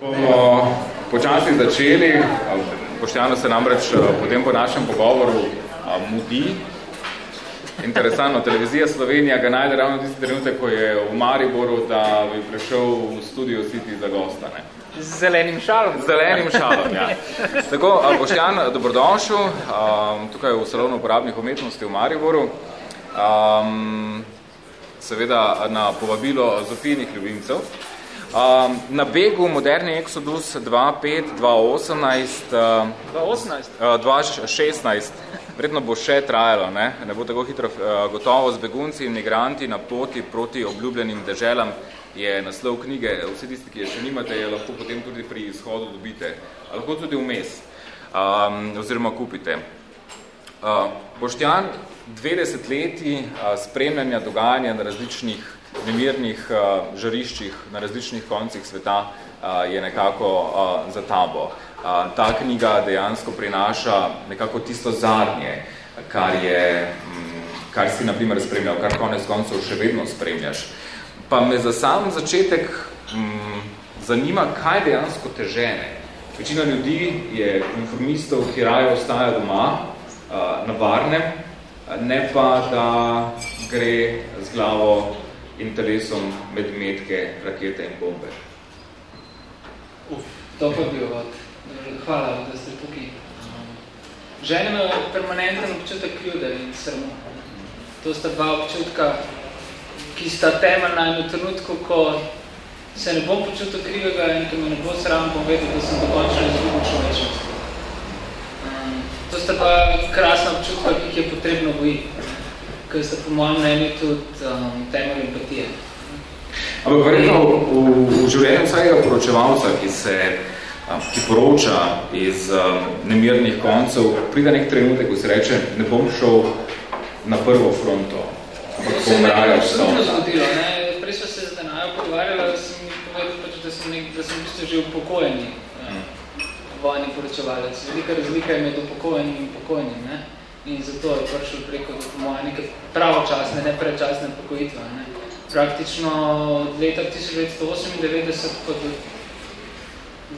Bomo počasi začeli. Poštjano se namreč eh, potem po našem pogovoru mudi. Interesantno, televizija Slovenija ga najde ravno tisti trenutek, ko je v Mariboru, da bi prišel v studio City za gosta. Ne? Z zelenim šalom. Z zelenim šalom, ja. Tako, Boštjan, dobrodošel tukaj v Salonu uporabnih umetnosti v Mariboru. Um, seveda na povabilo Zofijnih ljubimcev. Um, na begu moderni Exodus 2.5, 2.18, 2.16, vredno bo še trajalo, ne? ne bo tako hitro uh, gotovo z begunci in migranti na poti proti obljubljenim deželam je naslov knjige, vsi tisti, ki je še nimate, je lahko potem tudi pri izhodu dobite, lahko tudi vmes, um, oziroma kupite. Uh, Boštjan, dve desetletji uh, spremljanja dogajanja na različnih nemirnih uh, žariščih na različnih koncih sveta uh, je nekako uh, za tabo. Uh, ta knjiga dejansko prinaša nekako tisto zadnje, kar, je, um, kar si na primer spremljal, kar konec koncev še vedno spremljaš. Pa me za sam začetek um, zanima, kaj dejansko te žene. Večina ljudi je informistov, ki raje ostaja doma, uh, na varnem, ne pa, da gre z glavo in telesom med metke, rakete in bombe. Uf, to pa bi od. Hvala, da ste tukaj. Žene me permanenten občutek ljude in srmo. To sta dva občutka, ki sta temeljna in v trenutku, ko se ne bom počutil krivega in ko me ne bo sram, bom vedel, da sem dokončno izgubil človečnost. To sta pa krasna občutka, ki jih je potrebno bojiti ker so po mojem mnenju tudi um, temelj empatije. Ampak verjetno v, v življenju vsakega poročevalca, ki se um, ki poroča iz um, nemirnih koncev, pride nek trenutek, ko se reče, ne bom šel na prvo fronto, ampak bom raja vstal. To se je zgodilo, ne? Prej smo se z Danajo pogovarjali, da sem povedal, pač, da sem, nek, da sem v bistvu že upokojeni mm. vojni poročevalec. Velika razlika je med upokojenim in pokojnim, ne? In zato je prišel preko moje neke pravočasne, ne predčasne pokojitve. Ne. Praktično od leta 1998 pod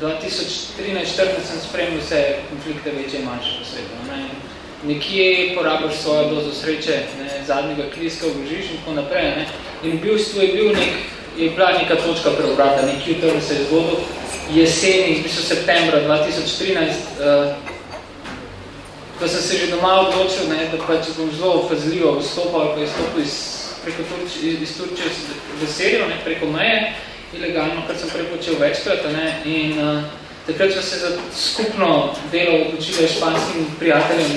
2013-2014 sem spremljal vse konflikte večje in manjše po svetu. Ne. Nekje porabiš svojo dozo sreče, ne, zadnjega kliska vložiš in tako naprej. Ne. In v bistvu je, bil nek, je bila neka točka preobrata, nek jutr se je zgodil jeseni, v bistvu septembra 2013, uh, ko sem se že doma odločil, ne, da pa če bom zelo opazljivo vstopal, pa izstopil iz, preko Turči, iz, iz Turčije v Serijo, ne, preko meje, ilegalno, kar sem prepočel večkrat. Ne, in uh, takrat so se za skupno delo odločili španskim prijateljem,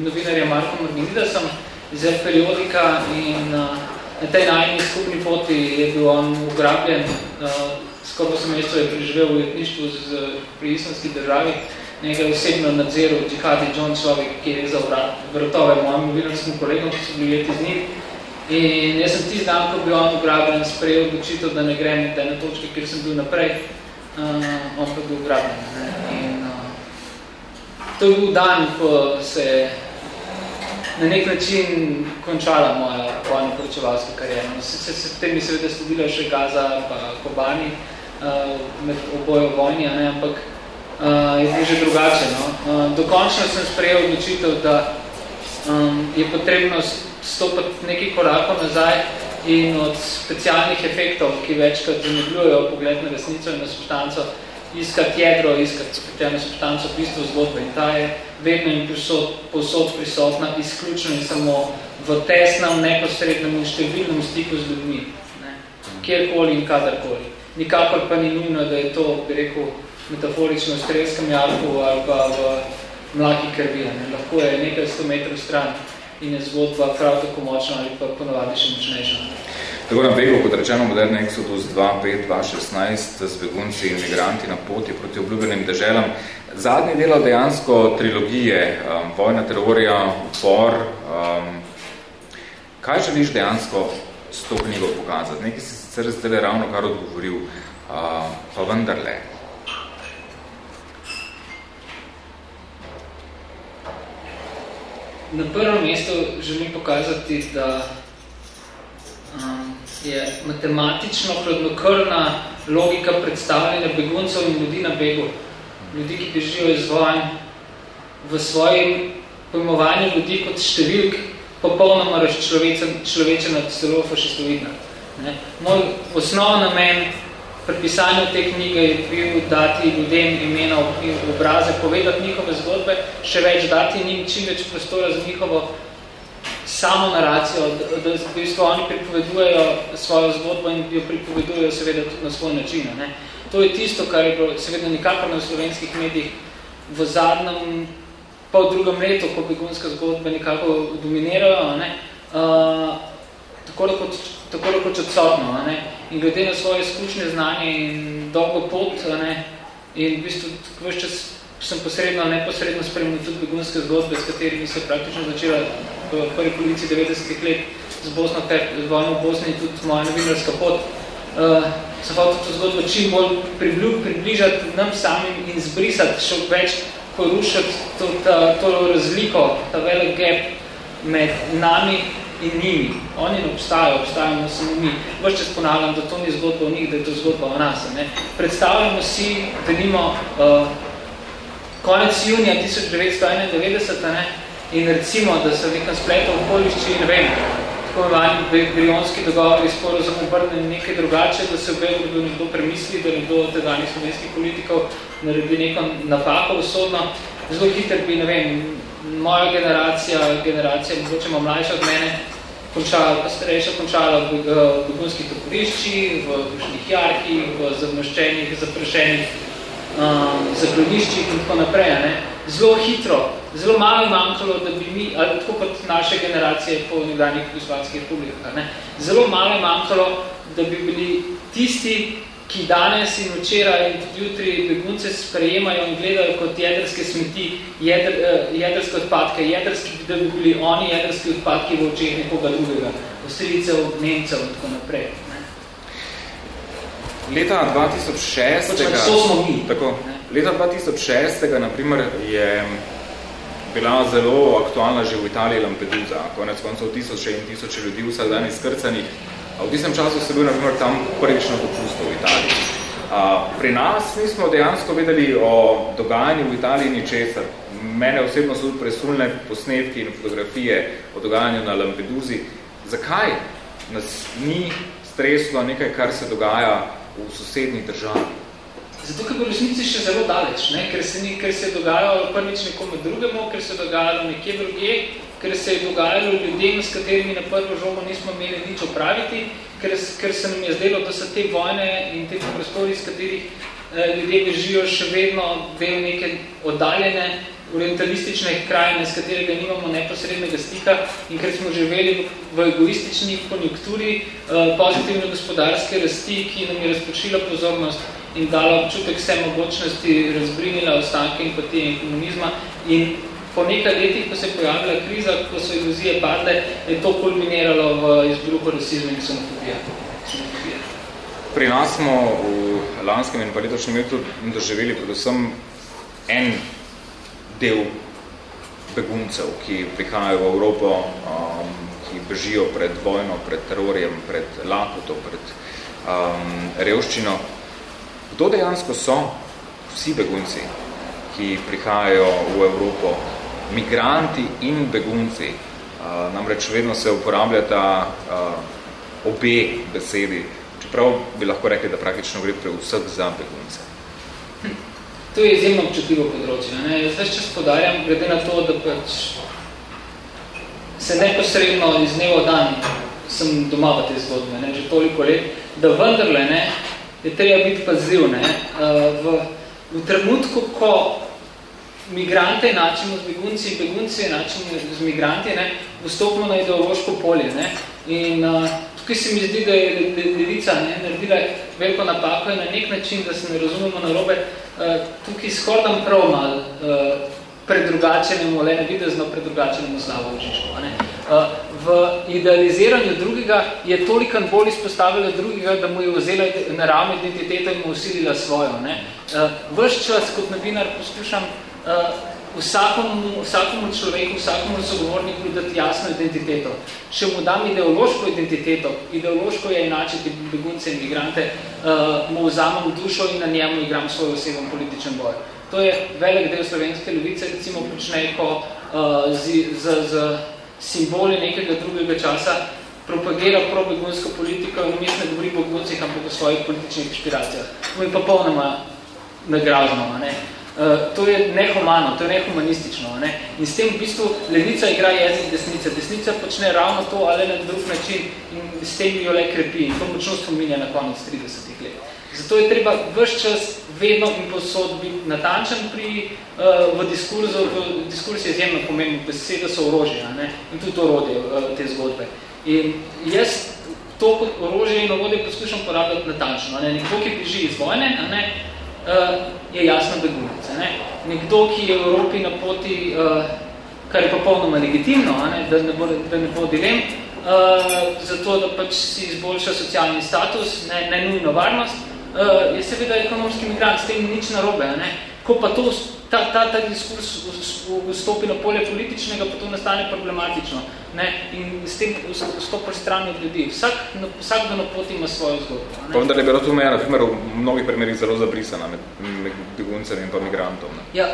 novinarjem Marko Marginidasom iz periodika in uh, na tej najni skupni poti je bil on ugrabljen, uh, skoraj 8 mesecev je preživel v jetništvu z, pri islamski državi, njega osebno nadziral džihadi John človek, ki je rezal vrtove mojim novinarskim kolegom, ki so bili leti z njim. In jaz sem tisti dan, ko bi on ugrabljen, sprejel odločitev, da ne grem na ene točke, kjer sem bil naprej, uh, on pa bil ugrabljen. In uh, to je bil dan, ko se na nek način končala moja vojna poročevalska karijera. No, se, se, potem mi seveda sledila še Gaza pa Kobani uh, med obojo vojni, ne, ampak uh, je bilo že drugače. No? Uh, dokončno sem sprejel odločitev, da um, je potrebno stopiti nekaj korakov nazaj in od specialnih efektov, ki večkrat zamegljujejo pogled na resnico in na substanco, iskati jedro, iskati specialno substanco, bistvo zgodbe. In ta je vedno in posod, posod prisotna, izključno in samo v tesnem, neposrednem in številnem stiku z ljudmi. Ne? Kjerkoli in kadarkoli. Nikakor pa ni nujno, da je to, bi rekel, metaforično v strelskem jarku ali pa v mlaki krvi. Ne. Lahko je nekaj sto metrov stran in je zgodba prav tako močna ali pa ponovadi še močnejša. Tako na begu, kot rečeno, moderni Exodus 2.5.2.16 z begunci in migranti na poti proti obljubljenim deželam. Zadnji delo dejansko trilogije, um, Vojna terorija, Upor. Um, kaj želiš dejansko s to knjigo pokazati? Nekaj si sicer zdaj ravno kar odgovoril, uh, pa vendarle. Na prvem mestu želim pokazati, da um, je matematično hladnokrvna logika predstavljanja beguncev in ljudi na begu. Ljudi, ki bežijo iz vojn v svojem pojmovanju ljudi kot številk popolnoma razčlovečena celo fašistovitna. Moj osnovni namen pri pisanju te knjige je bil dati ljudem imena obraze, povedati njihove zgodbe, še več dati njim čim več prostora za njihovo samo naracijo, da, da v bistvu oni pripovedujejo svojo zgodbo in jo pripovedujejo seveda tudi na svoj način. Ne. To je tisto, kar je bilo seveda nikakor na slovenskih medijih v zadnjem pol drugem letu, ko begunska zgodbe nekako dominirajo, ne, uh, tako da kot tako rekoč odsotno. Ne? In glede na svoje izkušnje, znanje in dolgo pot, ne? in v bistvu vse čas sem posredno, neposredno spremljal tudi begunske zgodbe, s katerimi se praktično začela v prvi polici 90 let z Bosno, ter vojno v Bosni in tudi moja novinarska pot. Uh, sem hotel to zgodbo čim bolj približati nam samim in zbrisati še več, porušati to, ta, to razliko, ta velik gap med nami in njimi. Oni ne obstajajo, obstajamo samo mi. Vrš čas ponavljam, da to ni zgodba o njih, da je to zgodba o nas. Ne? Predstavljamo si, da nimo uh, konec junija 1991 ne? in recimo, da se v nekem spletu okolišči, ne vem, tako imani brionski dogovori sporozum obrne nekaj drugače, da se v Belgradu nekdo premisli, da nekdo od tedanih slovenskih politikov naredi neko napako usodno. Zelo hiter bi, ne vem, moja generacija, generacija, mogoče ima mlajša od mene, končala, starejša končala v begunskih toporiščih, v dušnih jarkih, v zamoščenih, zaprašenih um, zakloniščih in tako naprej. Ne? Zelo hitro, zelo malo manjkalo, da bi mi, ali tako kot naše generacije po nekdanjih Jugoslavskih republikah, ne? zelo malo manjkalo, da bi bili tisti, ki danes in včeraj in jutri begunce sprejemajo in gledajo kot jedrske smeti, jedr, uh, jedrske odpadke, jedrski, da bi bili oni jedrski odpadki v očeh nekoga drugega, Avstrijcev, Nemcev in tako naprej. Ne? Leta 2006. Pač to smo mi. Tako, leta 2006. naprimer je bila zelo aktualna že v Italiji Lampedusa, konec koncev tisoče in tisoče ljudi vsak dan izkrcanih V tistem času sem bil naprimer tam prvič na dopustu v Italiji. Pri nas nismo dejansko vedeli o dogajanju v Italiji ničesar. Mene osebno so presulne posnetki in fotografije o dogajanju na Lampeduzi. Zakaj nas ni streslo nekaj, kar se dogaja v sosednjih državah? Zato, ker bo resnici še zelo daleč, ne? Ker, se ni, ker se je dogajalo prvič nekomu drugemu, ker se je dogajalo nekje druge, ker se je dogajalo ljudem, s katerimi na prvo žogo nismo imeli nič opraviti, ker, ker se nam je zdelo, da so te vojne in te prostori, s katerih eh, ljudje bežijo, še vedno del neke oddaljene, orientalistične krajine, s katerega nimamo neposrednega stika in ker smo živeli v egoistični konjunkturi eh, pozitivne gospodarske rasti, ki nam je razpočila pozornost in dala občutek vse mogočnosti, razbrinila ostanke in poti in komunizma in po nekaj letih, ko se je pojavila kriza, ko so iluzije padle, je to kulminiralo v izbruhu rasizma in ksenofobija. Pri nas smo v lanskem in pa letošnjem letu doživeli predvsem en del beguncev, ki prihajajo v Evropo, um, ki bežijo pred vojno, pred terorjem, pred lakoto, pred um, revščino. Kdo dejansko so vsi begunci, ki prihajajo v Evropo migranti in begunci. Uh, namreč vedno se uporabljata uh, obe besedi, čeprav bi lahko rekli, da praktično gre pre vseh za begunce. Hm. To je izjemno občutljivo področje. Ne? Jaz več čas podarjam, glede na to, da pač se neposredno iz dneva dan sem doma v te zgodbe, ne? že toliko let, da vendarle ne, je treba biti paziv. Ne? Uh, v, v trenutku, ko migrante enačimo z begunci begunci enačimo z migranti, ne, vstopimo na ideološko polje. Ne. In uh, tukaj se mi zdi, da je levica ne, naredila veliko napako in na nek način, da se ne razumemo narobe, uh, tukaj skordam prav mal uh, predrugačenemu, le nevidezno predrugačenemu slavo Žižko. Ne. Uh, v idealiziranju drugega je toliko bolj izpostavila drugega, da mu je vzela naravno identiteto in mu usilila svojo. Ne. Uh, vrš čas kot novinar poskušam uh, vsakomu, vsakomu človeku, vsakomu sogovorniku dati jasno identiteto. Še mu dam ideološko identiteto, ideološko je enačiti begunce in migrante, uh, mu vzamem dušo in na njemu igram svoj osebom političen boj. To je velik del slovenske levice, recimo počne, ko uh, z, z, z simboli nekega drugega časa propagira pro-begunsko politiko in mislim, da govori o beguncih, ampak o svojih političnih inspiracijah. To je pa polnoma nagražno. Ne? Uh, to je nehumano, to je nehumanistično. Ne? In s tem v bistvu levica igra jezik desnice. Desnica počne ravno to, ali na drug način in s tem jo le krepi. In to močno spominja na konec 30 let. Zato je treba vse čas vedno in posod biti natančen pri, uh, v diskurzu. V diskursu je izjemno pomembno, besede so orožje ne? in tudi orodje uh, te zgodbe. In jaz to orožje in orodje poskušam porabljati natančno. Ne? Nekdo, ki beži iz vojne, ne? Uh, je jasno begunec. Ne? Nekdo, ki je v Evropi na poti, uh, kar je popolnoma legitimno, ne? Da, ne bo, da ne bo dilem, uh, zato da pač si izboljša socialni status, ne, ne nujno varnost, je seveda ekonomski migrant, s tem nič narobe. Ne? Ko pa to, ta, ta, ta diskurs vstopi na polje političnega, pa to nastane problematično. Ne? In s tem vstopi stran od ljudi. Vsak, vsak do na poti ima svojo zgodbo. Pa vendar je bilo to meja, na primer, v mnogih primerih zelo zabrisana med, med beguncem in pa migrantom. Ne? Ja,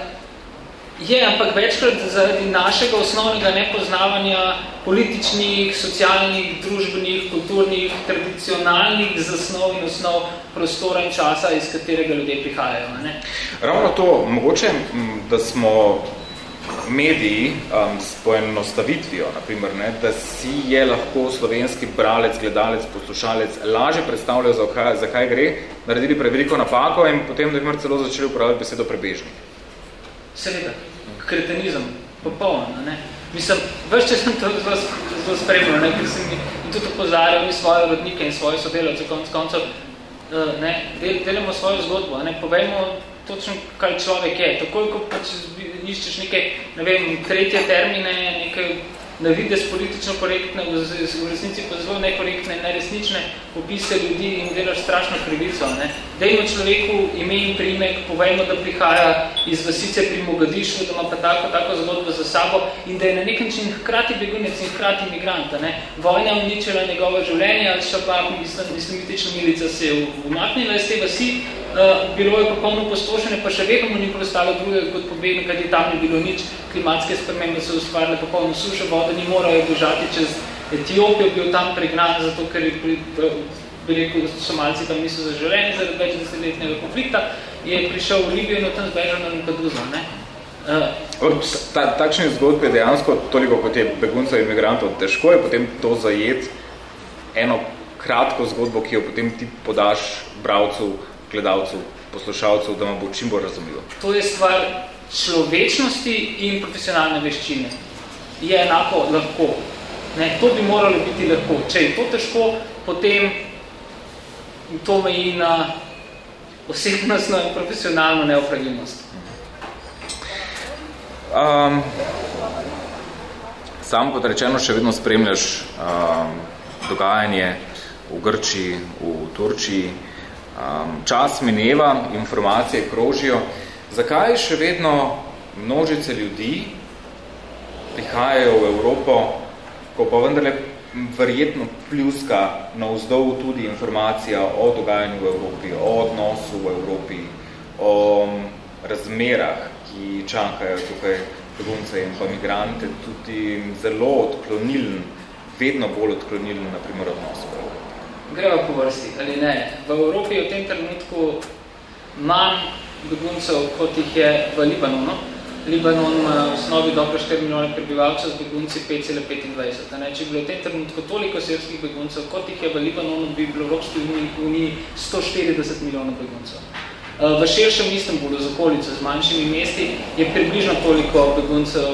Je, ampak večkrat zaradi našega osnovnega nepoznavanja političnih, socialnih, družbenih, kulturnih, tradicionalnih zasnov in osnov prostora in časa, iz katerega ljudje prihajajo. Ne? Ravno to, mogoče, da smo mediji um, s poenostavitvijo, naprimer, ne, da si je lahko slovenski bralec, gledalec, poslušalec lažje predstavljal, za kaj, za kaj gre, naredili preveliko napako in potem, da bi celo začeli uporabljati besedo prebežnik. Seveda, kretenizem, popolno, ne. Mislim, veš, če sem to zelo, zelo spremljal, ne, ker sem in tudi opozarjal in svoje rodnike in svoje sodelavce, konc koncev, eh, ne, del, delamo svojo zgodbo, ne, povejmo točno, kaj človek je. Takoj, ko pač iščeš neke, ne vem, tretje termine, neke na vides politično korektne, v, resnici pa zelo nekorektne, neresnične opise ljudi in delaš strašno krivico. Ne? Dejmo človeku ime in primek, povejmo, da prihaja iz vasice pri Mogadišu, da ima pa tako, tako zgodbo za sabo in da je na nek način hkrati begunec in hkrati migranta. Ne? Vojna uničila njegovo življenje, ali še pa islamistična milica se je umaknila iz te vasi, Uh, bilo je popolno postošene, pa še vedno mu ni postalo druge kot pobedno, kajti tam ni bilo nič, klimatske spremembe so ustvarile popolno sušo, voda ni morajo bežati čez Etiopijo, bil tam pregnan, zato ker je pri, bi rekel, somalci tam niso zaželeni zaradi več desetletnega konflikta, je prišel v Libijo in tam zbežal na Lampedusa. Ne? Uh, Ta, takšne zgodbe dejansko, toliko kot je beguncev in imigrantov, težko je potem to zajeti eno kratko zgodbo, ki jo potem ti podaš bravcu gledalcev, poslušalcev, da vam bo čim bolj razumljivo? To je stvar človečnosti in profesionalne veščine. Je enako lahko. Ne, to bi moralo biti lahko. Če je to težko, potem to meji na osebnostno in profesionalno neopravilnost. Um, sam kot rečeno še vedno spremljaš um, dogajanje v Grčiji, v Turčiji, um, čas mineva, informacije krožijo. Zakaj še vedno množice ljudi prihajajo v Evropo, ko pa vendarle verjetno pljuska na vzdolj tudi informacija o dogajanju v Evropi, o odnosu v Evropi, o razmerah, ki čakajo tukaj begunce in pa migrante, tudi zelo odklonilen, vedno bolj odklonilen, na primer, odnos v Evropi greva po vrsti, ali ne. V Evropi je v tem trenutku manj beguncev, kot jih je v Libanonu. Libanon ima v osnovi dobro 4 milijone prebivalcev, z begunci 5,25. Če bi bilo v tem trenutku toliko srpskih beguncev, kot jih je v Libanonu, bi bilo v Evropski uniji 140 milijonov beguncev. V širšem Istanbulu, z okolico, z manjšimi mesti, je približno toliko beguncev,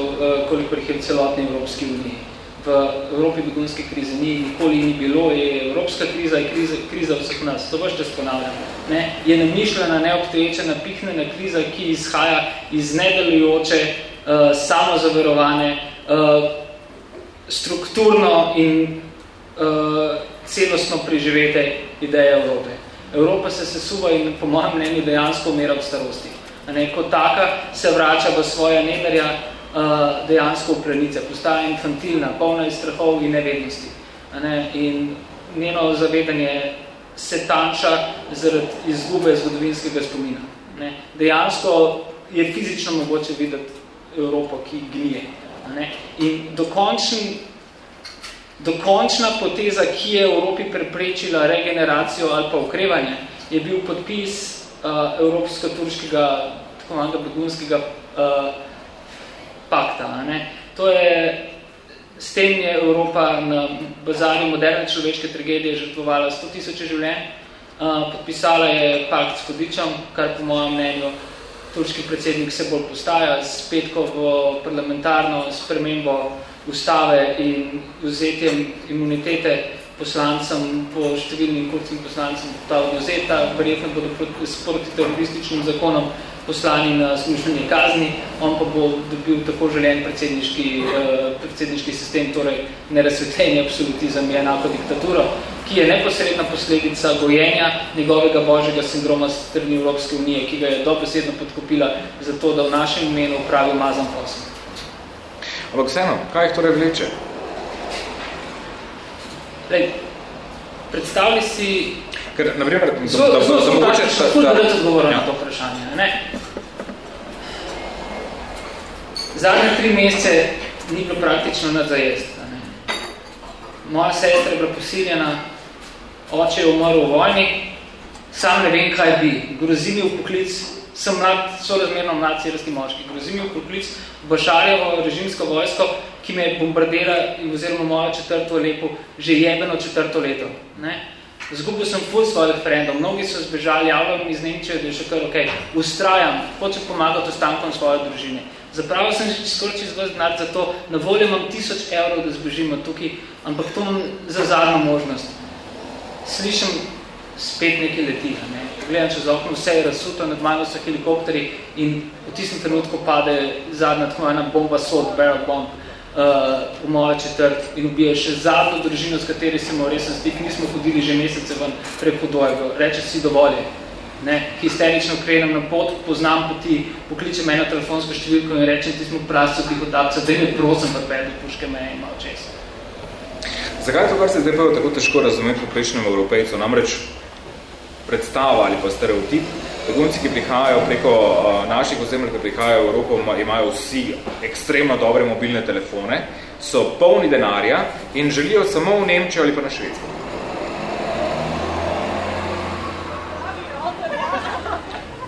koliko jih je v celotni Evropski uniji v Evropi begunske krize ni, nikoli ni bilo, je evropska kriza, je kriza, kriza vseh nas, to vse čas ponavljam. Ne? Je namišljena, neobstoječa, napihnjena kriza, ki izhaja iz nedelujoče, uh, samozaverovane, uh, strukturno in uh, celostno preživete ideje Evrope. Evropa se sesuva in po mojem mnenju dejansko umera v starosti. Ne, kot taka se vrača v svoje nemerja uh, dejansko v pranice, postaja infantilna, polna iz strahov in nevednosti. Ne, in njeno zavedanje se tanča zaradi izgube zgodovinskega spomina. Ne. Dejansko je fizično mogoče videti Evropo, ki gnije. Ne. In dokončni, dokončna poteza, ki je Evropi preprečila regeneracijo ali pa ukrevanje, je bil podpis uh, evropsko-turškega, tako manjega begunskega uh, pakta. Ne. To je S tem je Evropa na bazarju moderne človeške tragedije žrtvovala 100 tisoče življenj. Podpisala je pakt s Hodičem, kar po mojem mnenju turški predsednik se bolj postaja s petkovo parlamentarno spremembo ustave in vzetjem imunitete poslancem po številnim kurcim poslancem ta odnozeta, verjetno bodo s protiterorističnim zakonom poslani na službeni kazni, on pa bo dobil tako željen predsedniški, uh, predsedniški sistem, torej nerazsvetljenje absolutizem je enako diktaturo, ki je neposredna posledica gojenja njegovega božjega sindroma strani Evropske unije, ki ga je dobesedno podkupila za to, da v našem imenu pravi mazan posel. Ampak vseeno, kaj jih torej vleče? Lej, predstavlji si Ker, na primer, zelo, da, zelo, da, mogoče, da, da, da, odgovorim ja. na to vprašanje. Ne? Zadnje tri mesece ni bilo praktično nad zajest. Ne? Moja sestra je bila posiljena, oče je umrl v vojni, sam ne vem, kaj bi. Grozi mi v poklic, sem mlad, sorazmerno mlad sirski moški, grozi mi v poklic v Bašarjevo režimsko vojsko, ki me bombardira in oziroma mojo četrto lepo, že jebeno četrto leto. Ne? Zgubil sem ful svoj referendum, mnogi so zbežali, javljam iz Nemčije, da je še kar ok, ustrajam, hočem pomagati ostankom svoje družine. Zapravo sem že skoraj čez vas denar za to, na voljo imam tisoč evrov, da zbežimo tukaj, ampak to imam za zadnjo možnost. Slišim spet nekaj leti, ne? gledam čez okno, vse je razsuto, nad mano so helikopteri in v tistem trenutku pade zadnja tako ena bomba sod, barrel bomb, uh, v mojo četrt in ubije še zadnjo družino, s kateri se imel resen stik, nismo hodili že mesece ven preko dojgo, reče si dovolje. Ne, histerično krenem na pot, poznam poti, pokličem eno telefonsko številko in rečem, ti smo prasci tih otapca, da ne prosim pripedi puške me in malo česa. Zakaj to, kar se zdaj pa tako težko razumeti po prejšnjem evropejcu? Namreč predstava ali pa stereotip, Begunci, ki prihajajo preko uh, naših ozemlj, ki prihajajo v Evropo, imajo vsi ekstremno dobre mobilne telefone, so polni denarja in želijo samo v Nemčijo ali pa na Švedsko.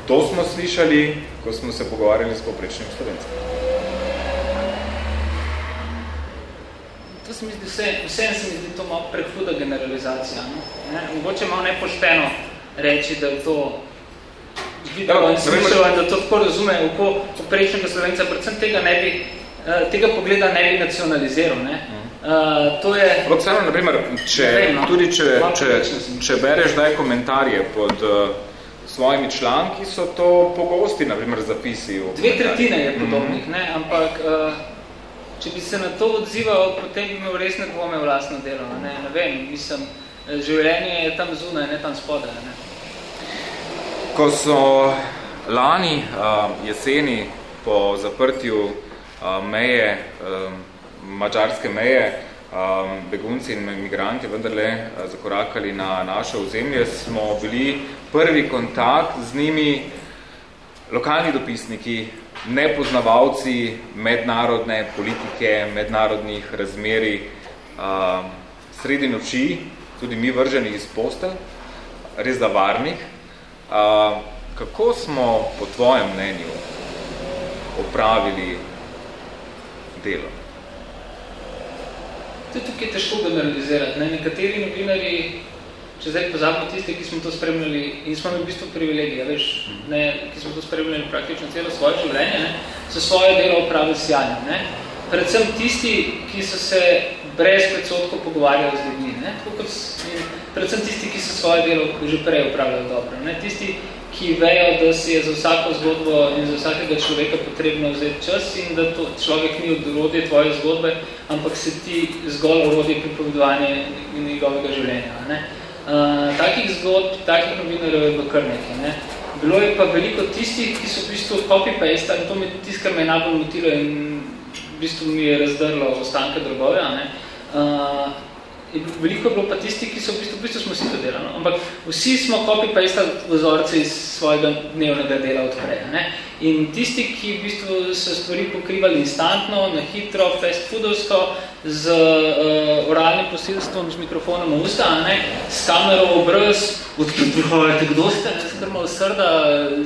To smo slišali, ko smo se pogovarjali s poprečnim slovencem. To se mi zdi, vse, vse se mi zdi to malo prehuda generalizacija. No? Ne? Mogoče malo nepošteno reči, da je to videl in slišal, da to tako razume, kako poprečnega slovenca, predvsem tega ne bi, uh, tega pogleda ne bi nacionaliziral. Ne? Uh, to je... Ampak samo, na primer, če, vem, no? tudi če, če, če bereš daj komentarje pod uh, svojimi članki, so to pogosti, na primer, zapisi. Dve tretjine je podobnih, mm -hmm. ne? ampak uh, če bi se na to odzival, potem bi imel resne dvome vlastno delo. Ne, ne vem, mislim, življenje je tam zunaj, ne tam spodaj. Ne? Ko so lani jeseni po zaprtju meje, mačarske meje, begunci in imigranti vendarle zakorakali na naše ozemlje, smo bili prvi kontakt z njimi lokalni dopisniki, nepoznavalci mednarodne politike, mednarodnih razmeri, sredi noči, tudi mi vrženi iz postelj, res da varnih, A, kako smo po tvojem mnenju opravili delo? To je tukaj težko generalizirati. Ne? Nekateri novinari, če zdaj pozabimo tiste, ki smo to spremljali in smo v bistvu privilegija, veš, ne, ki smo to spremljali praktično celo svoje življenje, ne? so svoje delo opravili sjajno. Ne? Predvsem tisti, ki so se brez predsodkov pogovarjali z ljudmi. Ne? Kot, predvsem tisti, ki so svoje delo že prej upravljali dobro. Ne? Tisti, ki vejo, da si je za vsako zgodbo in za vsakega človeka potrebno vzeti čas in da to človek ni odrodje tvoje zgodbe, ampak se ti zgolj orodje pripovedovanje njegovega življenja. Ne? Uh, takih zgodb, takih novinarjev je bilo kar nekaj. Ne? Bilo je pa veliko tistih, ki so v bistvu copy-paste in to me tist, kar me je najbolj motilo in v bistvu mi je razdrlo ostanke drobove. Ne? Uh, veliko je bilo pa tisti, ki so v bistvu, v bistvu smo vsi to delali, no? ampak vsi smo copy-paste vzorce iz svojega dnevnega dela odprej. Ne? In tisti, ki v bistvu so stvari pokrivali instantno, na hitro, fast foodovsko, z uh, oralnim posilstvom, z mikrofonom v usta, ne? s kamero obraz, odpredvojate, kdo ste, ne skrmo srda,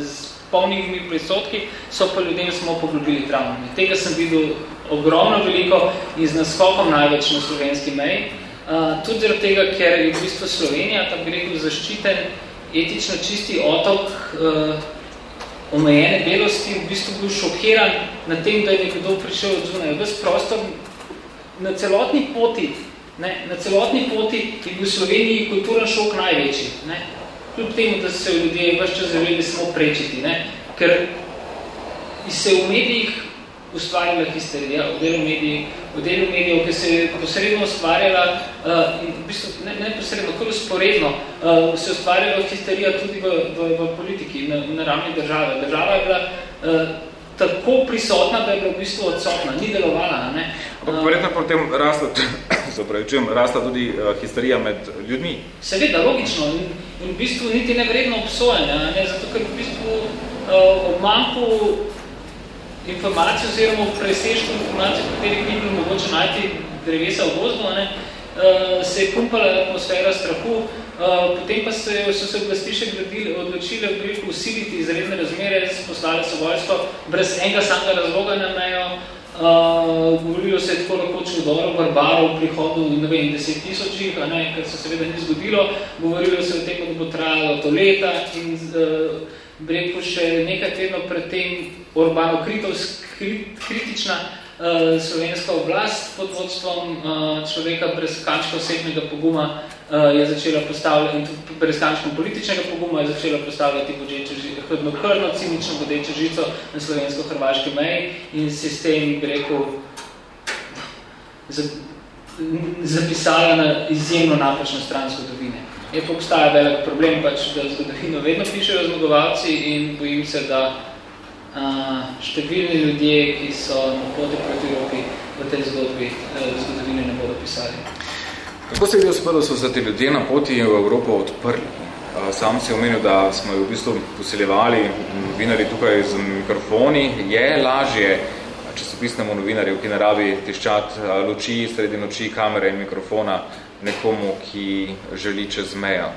z polnimi prisotki, so pa ljudem smo poglobili travmami. Tega sem videl ogromno veliko in z naskokom največ na slovenski meji. Uh, tudi zaradi tega, ker je v bistvu Slovenija, tam bi rekel, zaščiten, etično čisti otok uh, omejene belosti, v bistvu bil šokiran na tem, da je nekdo prišel od zunaj. Ves prostor na celotni poti, ne, na celotni poti je bil v Sloveniji kulturen šok največji. Ne. Kljub temu, da se ljudje vse čas zaveli samo prečiti, ne, ker se v medijih ustvarjala histerija v delu, mediji, v delu medijev, ki se je posredno ustvarjala, uh, in v bistvu ne, ne posredno, kar usporedno, uh, se je ustvarjala histerija tudi v, v, v politiki, na, na ravni države. Država je bila uh, tako prisotna, da je bila v bistvu odsotna, ni delovala. Ne? Ampak verjetno potem rasla, čujem, rasla tudi uh, histerija med ljudmi. Seveda, logično. In, in v bistvu niti nevredno obsojene, ne? zato ker v bistvu uh, ob manjku informacij oziroma v presežku informacij, v katerih ni bilo mogoče najti drevesa v gozdu, ne, uh, se je pumpala atmosfera strahu, uh, potem pa se, so se oblasti še gradili, odločile v priliku usiliti izredne razmere, poslali so vojsko brez enega samega razloga na mejo, Uh, govorilo se je tako lahko čudoro barbarov v prihodu, ne vem, deset tisočih, a ne, kar se seveda ni zgodilo. Govorilo se o tem, da bo trajalo to leta in uh, rekel še nekaj tedno pred tem Orbano kritična uh, slovenska oblast pod vodstvom uh, človeka brez kančka osebnega poguma uh, je začela postavljati, in tudi brez kančka političnega poguma je začela postavljati bodeče hrdno-krno, cinično bodeče žico na slovensko-hrvaški meji in sistem, bi rekel, zapisala na izjemno napačno stran zgodovine. Je pa obstaja velik problem, pač, da zgodovino vedno pišejo zmagovalci in bojim se, da a, številni ljudje, ki so na poti proti Evropi v tej zgodbi, eh, zgodovine ne bodo pisali. Kako se je spelo, so se ti ljudje na poti v Evropo odprli? Sam si omenil, da smo jo v bistvu posiljevali novinari tukaj z mikrofoni. Je lažje časopisnemu novinarju, ki narabi tiščati luči, sredi noči, kamere in mikrofona, nekomu, ki želi čez mejo?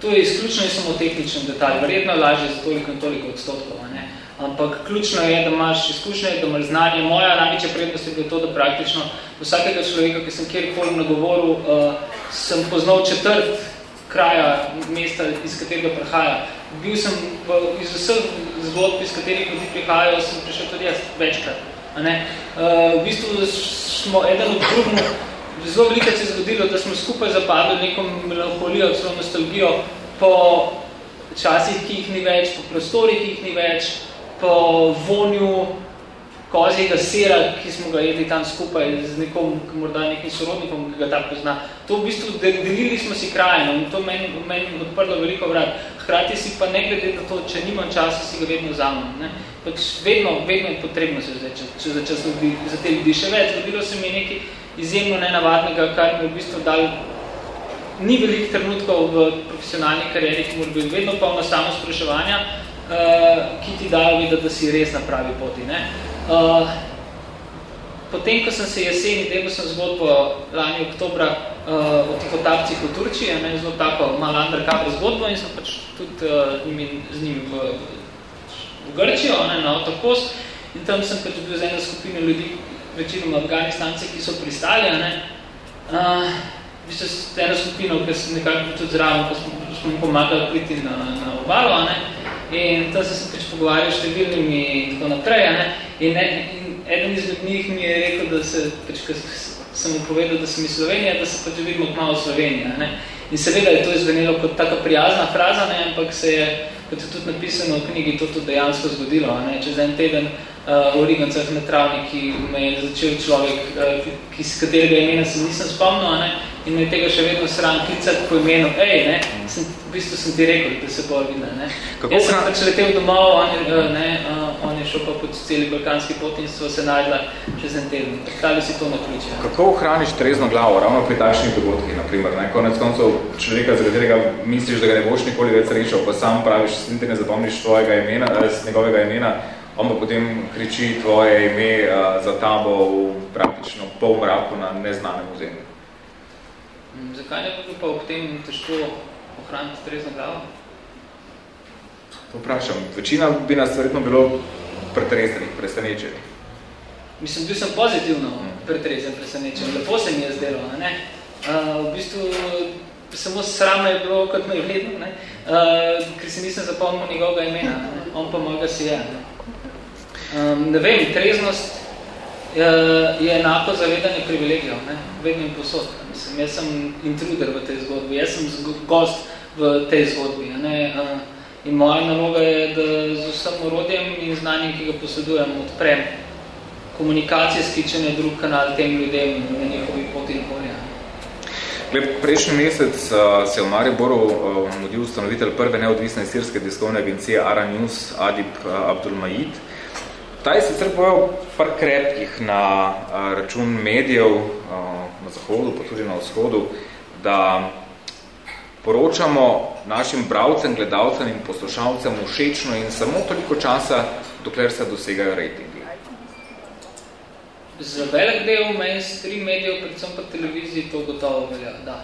To je izključno in samo tehničen detalj. Verjetno lažje za toliko in toliko odstotkov. Ne? Ampak ključno je, da imaš izkušnje, da imaš znanje. Moja največja prednost je bilo to, da praktično vsakega človeka, ki sem kjerkoli nagovoril, uh, sem poznal četrt kraja, mesta, iz katerega prihaja. Bil sem v, iz vseh zgodb, iz katerih ljudi prihajajo, sem prišel tudi jaz večkrat. A ne? Uh, v bistvu smo eden od drugim zelo veliko se je zgodilo, da smo skupaj zapadli neko melanholijo, celo nostalgijo po časih, ki jih ni več, po prostorih, ki jih ni več, po vonju kozjega sera, ki smo ga jedli tam skupaj z nekom, morda nekim sorodnikom, ki ga tam pozna. To v bistvu delili smo si krajino in to meni, meni odprlo veliko vrat. Hkrati si pa ne glede na to, če nimam časa, si ga vedno vzamem. Ne? Pač vedno, vedno je potrebno se zdaj, če, če za čas ljudi, za te ljudi še več. Zgodilo se mi je nekaj izjemno nenavadnega, kar mi v bistvu dal ni veliko trenutkov v profesionalni karieri, ki mora biti vedno polno samo spraševanja, uh, ki ti dajo videti, da si res na pravi poti. Ne? Uh, potem, ko sem se jeseni, delal sem zgodbo lani oktobra uh, o tih otapcih v Turčiji, ne, zelo tako malo undercover zgodbo in sem pač tudi uh, njimi, z njimi v, v Grčijo, ne, na otokos in tam sem pač bil z eno skupino ljudi, večinoma Afganistanci, ki so pristali, ne, uh, v bistvu s eno skupino, ki sem nekako tudi zraven, ko smo, smo jim pomagali priti na, na obalo, ne, in tam se sem pač pogovarjal s številnimi in tako naprej, ne, in, ne, in eden izmed njih mi je rekel, da se, pač, sem mu povedal, da sem iz Slovenije, da se pač vidimo kmalo Slovenija, ne, in seveda je to izvenelo kot taka prijazna fraza, ne, ampak se je, kot je tudi napisano v knjigi, to tudi dejansko zgodilo, ne, čez en teden uh, v Rigancah na travni, ki me je začel človek, uh, ki, s katerega imena se nisem spomnil, in me tega še vedno sram klicati po imenu, ej, ne, sem, v bistvu sem ti rekel, da se bo videla, ne. Kako Jaz sem pač letel domov, on je, eh, ne, uh, on je šel pa po celi balkanski poti in so se najdla čez en teden. Tako si to naključil. Kako ohraniš trezno glavo, ravno pri takšnih dogodkih, na primer, ne, konec koncov človeka, za katerega misliš, da ga ne boš nikoli več srečal, pa sam praviš, s ne zapomniš tvojega imena, z njegovega imena, on pa potem kriči tvoje ime uh, za tabo v praktično pol mraku na neznanem ozemlju. Mm, zakaj ne bi pa ob tem težko ohraniti trezno glavo? To vprašam. Večina bi nas verjetno bilo pretresenih, presenečenih. Mislim, bil sem pozitivno mm. pretresen, presenečen. Lepo se mi je zdelo. Ne? Uh, v bistvu samo srame je bilo kot me vredno, ne? Uh, ker si nisem zapomnil njegovega imena. Ne? On pa mojega si je. Ne? Um, ne vem, treznost je, je enako zavedanje privilegijev, ne? vedno in posod. Mislim, jaz sem intruder v tej zgodbi, jaz sem gost v tej zgodbi. Ne? Uh, in moja naloga je, da z vsem urodjem in znanjem, ki ga posedujem, odprem komunikacijski, če ne drug kanal tem ljudem na njihovi poti in polja. Prejšnji mesec uh, se je v Mariboru uh, modil ustanovitelj prve neodvisne sirske diskovne agencije Ara News Adib uh, Abdul Majid, Ta je sicer povedal par krepkih na račun medijev na zahodu, pa tudi na vzhodu, da poročamo našim bravcem, gledalcem in poslušalcem všečno in samo toliko časa, dokler se dosegajo rejtingi. Za velik del mainstream medijev, predvsem pa televiziji, to gotovo velja, da.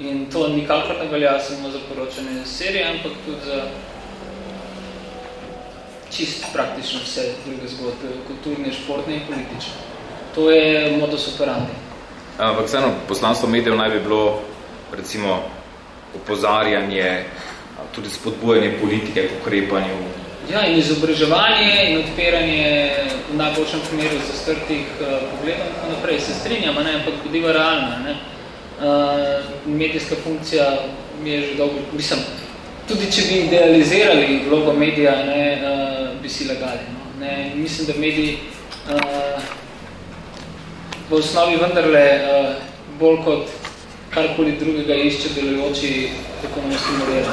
In to nikakor ne velja samo za poročanje serije, ampak tudi za čist praktično vse druge zgodbe, kulturne, športne in politične. To je modus operandi. Ampak vseeno, poslanstvo medijev naj bi bilo recimo opozarjanje, tudi spodbujanje politike k ukrepanju. Ja, in izobraževanje in odpiranje v najboljšem primeru zastrtih uh, pogledov in naprej. Se strinjamo, ne, ampak bodiva realna. Ne. Uh, medijska funkcija mi je že dolgo, mislim, tudi če bi idealizirali vlogo medija, ne, uh, bi si lagali. No. Ne, mislim, da mediji uh, v osnovi vendarle uh, bolj kot karkoli drugega išče delujoči ekonomski model.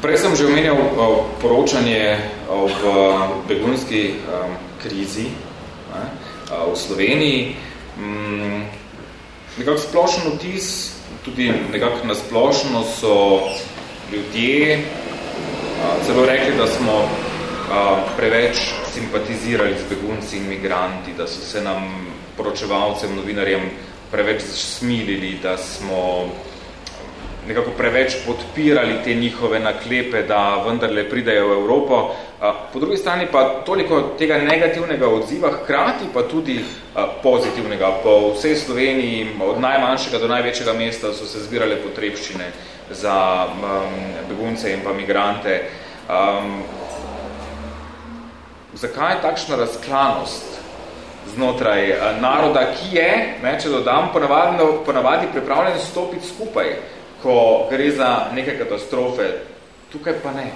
Prej sem že omenjal poročanje v begunski krizi v Sloveniji. Um, nekako splošen vtis tudi nekako nasplošno so ljudje celo rekli, da smo preveč simpatizirali z begunci in migranti, da so se nam poročevalcem, novinarjem preveč smilili, da smo nekako preveč podpirali te njihove naklepe, da vendarle pridajo v Evropo. Po drugi strani pa toliko tega negativnega odziva, hkrati pa tudi pozitivnega. Po vsej Sloveniji, od najmanjšega do največjega mesta, so se zbirale potrebščine za begunce in pa migrante. Um, zakaj je takšna razklanost znotraj naroda, ki je, ne, če dodam, ponavadi, ponavadi pripravljen stopiti skupaj, ko gre za neke katastrofe, tukaj pa ne.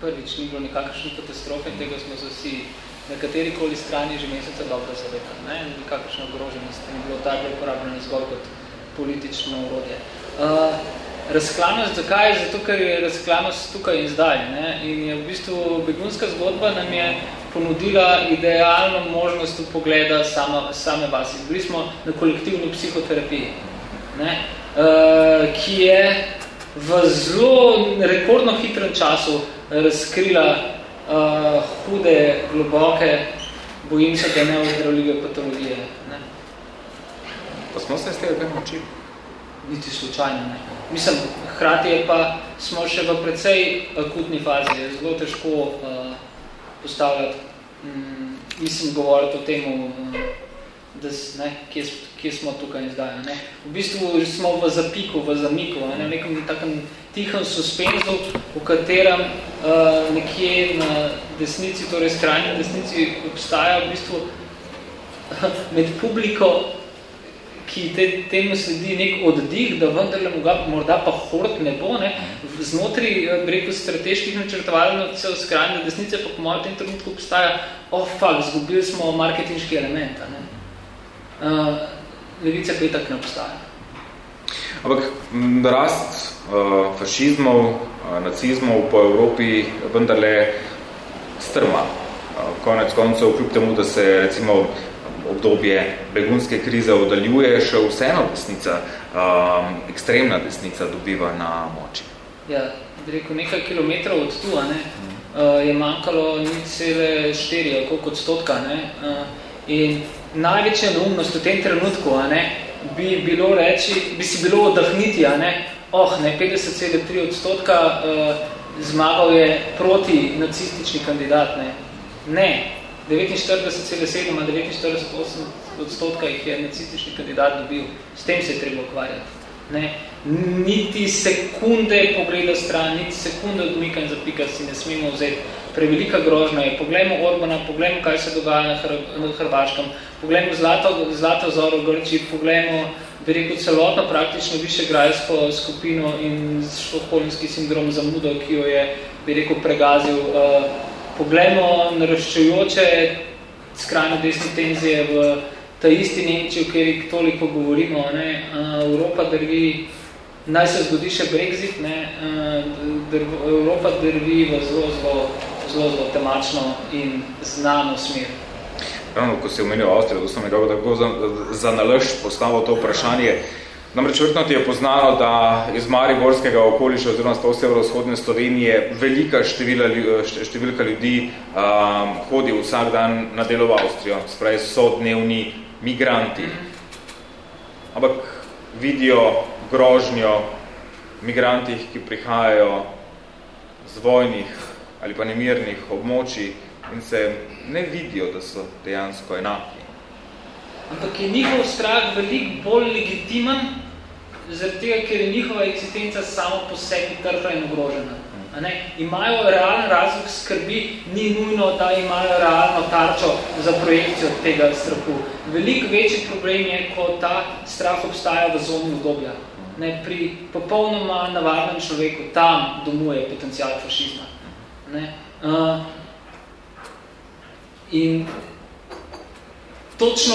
Prvič ni bilo nikakršne katastrofe, tega smo se vsi na katerikoli strani že meseca dobro zavedali. Ne? Nikakršna ogroženost ni bilo tako uporabljeno zgolj kot politično urodje. Uh, razklanost, zakaj? Zato, ker je razklanost tukaj in zdaj. Ne? In je v bistvu begunska zgodba nam je ponudila idealno možnost pogleda sama, same vasi. Bili smo na kolektivni psihoterapiji. Ne? Uh, ki je v zelo rekordno hitrem času razkrila uh, hude, globoke, bojim se, da neozdravljive patologije. Ne? Pa smo se s tega kaj naučili? Niti slučajno ne. Mislim, hkrati je pa smo še v precej akutni fazi. Je zelo težko uh, postavljati, um, mislim, govoriti o temu, uh, da, ne, kje, kje smo tukaj zdaj. Ne. V bistvu smo v zapiku, v zamiku, ne, v nekem takem tihem suspenzu, v katerem uh, nekje na desnici, torej skrajni desnici, obstaja v bistvu med publiko, ki te, temu sledi nek oddih, da vendarle morda pa hort ne bo, ne, znotri, eh, rekel, strateških načrtovalnicev skrajne desnice, pa po mojem tem trenutku obstaja, oh, fuck, zgubili smo marketinški element. Ne. Uh, levice petak ne obstaja. Ampak rast uh, fašizmov, uh, nacizmov po Evropi vendarle strma. Uh, konec koncev, kljub temu, da se recimo obdobje begunske krize oddaljuje, še vseeno desnica, um, ekstremna desnica dobiva na moči. Ja, bi rekel, nekaj kilometrov od tu, ne, uh, je manjkalo ni cele štiri, koliko odstotka, ne, uh, in največja neumnost v tem trenutku, a ne, bi bilo reči, bi si bilo odahniti, a ne, oh, ne, 50,3 odstotka uh, zmagal je proti nacistični kandidat, ne, ne, 49,7 a 49,8 odstotka jih je nacistični kandidat dobil, s tem se je treba ukvarjati. Ne, niti sekunde pogleda stran, niti sekunde odmikanja za pika si ne smemo vzeti. Prevelika grožnja je. Poglejmo Orbana, poglejmo, kaj se dogaja na, Hr na Hrvaškem, poglejmo Zlato, Zlato zoro v Grči, poglejmo, bi rekel, celotno praktično višegrajsko skupino in štoholmski sindrom zamudo, ki jo je, bi rekel, pregazil. Uh, poglejmo naraščujoče skrajno desne tenzije v ta isti Nemčiji, o kateri toliko govorimo, ne, Evropa drvi, naj se zgodi še Brexit, ne, drv, Evropa drvi v zelo, zelo, zelo, zelo temačno in znano smer. Ravno, ko si omenil Avstrijo, da sem nekako tako za, za postavil to vprašanje, Namreč vrtno ti je poznano, da iz Mariborskega okoliša oziroma sto severovzhodne Slovenije velika števila, številka ljudi um, hodi vsak dan na delo v Avstrijo, spravi so dnevni migranti. Ampak vidijo grožnjo migrantih, ki prihajajo z vojnih ali pa nemirnih območij in se ne vidijo, da so dejansko enaki. Ampak je njihov strah veliko bolj legitimen, zaradi tega, ker je njihova eksistenca samo po sebi trhla in ogrožena. A ne? Imajo realen razlog skrbi, ni nujno, da imajo realno tarčo za projekcijo tega strahu. Veliko večji problem je, ko ta strah obstaja v zoni obdobja. Ne? Pri popolnoma navadnem človeku tam domuje potencial fašizma. Ne? Uh, in točno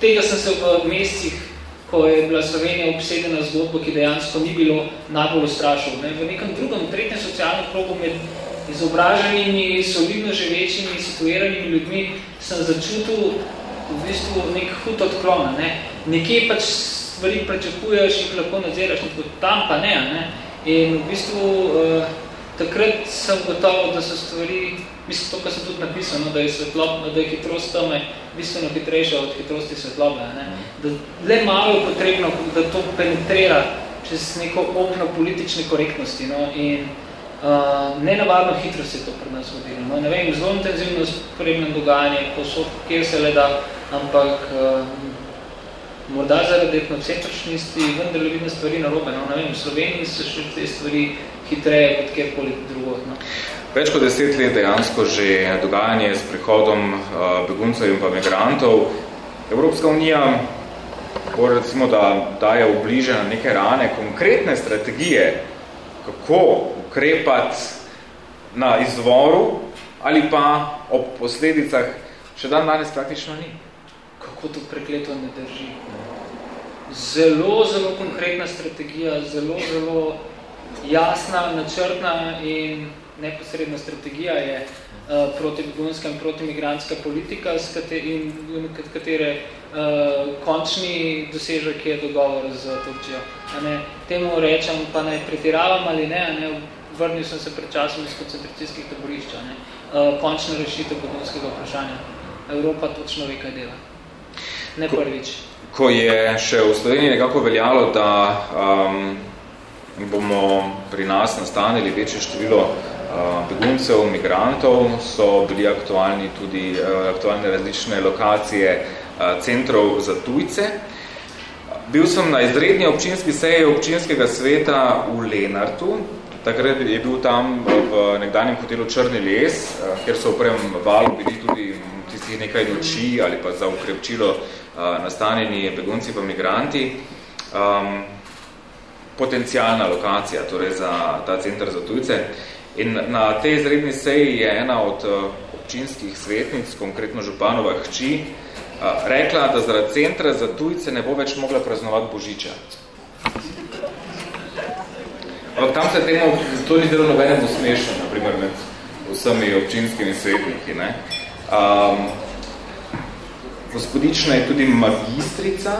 tega sem se v mesecih ko je bila Slovenija obsedena zgodbo, ki dejansko ni bilo najbolj ustrašil. Ne? V nekem drugem, tretjem socialnem krogu med izobraženimi, solidno živečimi, situiranimi ljudmi sem začutil v bistvu nek hud odklon. Ne? Nekje pač stvari prečakuješ, jih lahko nadziraš, tam pa ne. ne? In v bistvu uh, takrat sem gotovo, da so stvari mislim, to, kar sem tudi napisal, no, da, je svetlob, da je hitrost tome bistveno hitrejša od hitrosti svetlobe. Ne? Da le malo je potrebno, da to penetrira čez neko okno politične korektnosti. No? In uh, nenavadno hitro se je to pri nas vodilo. No? Ne vem, zelo intenzivno spremljam dogajanje, posod, kjer se le da, ampak uh, morda zaradi etnocentričnosti vendar le vidne stvari narobe. No? Ne vem, v Sloveniji so še te stvari hitreje kot kjerkoli drugo. No? Več kot deset let dejansko že dogajanje s prihodom uh, beguncev in pa migrantov. Evropska unija govori recimo, da daje obliže na neke rane konkretne strategije, kako ukrepati na izvoru ali pa ob posledicah še dan danes praktično ni. Kako to prekleto ne drži? Zelo, zelo konkretna strategija, zelo, zelo jasna, načrtna in neposredna strategija je uh, protibegunska in protimigrantska politika, s kater in, katere uh, končni dosežek je dogovor z Turčijo. A ne, temu rečem, pa naj pretiravam ali ne, a ne, vrnil sem se pred časom iz koncentracijskih taborišča, ne, uh, končna rešitev begunskega vprašanja. Evropa točno ve, kaj dela. Ne prvič. Ko, ko je še v Sloveniji nekako veljalo, da um, bomo pri nas nastanili večje število beguncev, migrantov, so bili aktualni tudi aktualne različne lokacije centrov za tujce. Bil sem na izrednji občinski seji občinskega sveta v Lenartu, takrat je bil tam v nekdanjem hotelu Črni les, kjer so v prvem valu bili tudi tistih nekaj noči ali pa za ukrepčilo nastanjeni begunci pa migranti. Um, potencijalna lokacija torej za ta center za tujce. In na tej izredni seji je ena od eh, občinskih svetnic, konkretno županova hči, rekla, da zaradi centra za tujce ne bo več mogla praznovati Božiča. Ampak tam se temu, to ni delo nobenemu smešno, naprimer med vsemi občinskimi svetniki. Ne? Um, gospodična je tudi magistrica.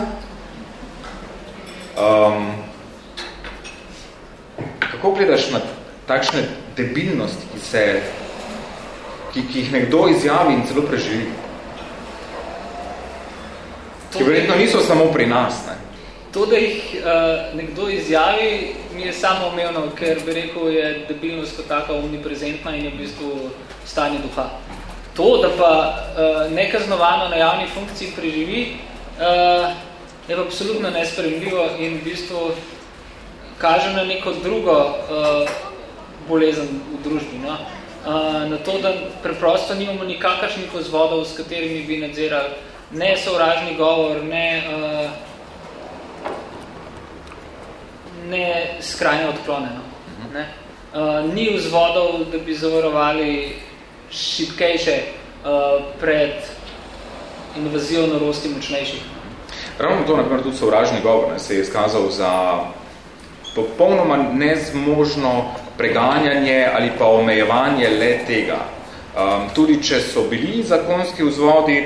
Um, kako gledaš na takšne debilnosti, ki, se, ki, ki jih nekdo izjavi in celo preživi? Ki verjetno niso samo pri nas. Ne? To, da jih uh, nekdo izjavi, mi je samo omevno, ker bi rekel, je debilnost kot taka omniprezentna in je v bistvu stanje duha. To, da pa uh, nekaznovano na javni funkciji preživi, uh, je absolutno nespremljivo in v bistvu kaže na neko drugo uh, bolezen v družbi. No? Uh, na to, da preprosto nimamo nikakršnih vzvodov, s katerimi bi nadzirali ne sovražni govor, ne, uh, ne skrajne odklone. No? Ne? Uh, ni vzvodov, da bi zavarovali šipkejše uh, pred invazijo norosti močnejših. Ravno to, naprimer, tudi sovražni govor ne, se je izkazal za popolnoma nezmožno preganjanje ali pa omejevanje le tega. Um, tudi če so bili zakonski vzvodi,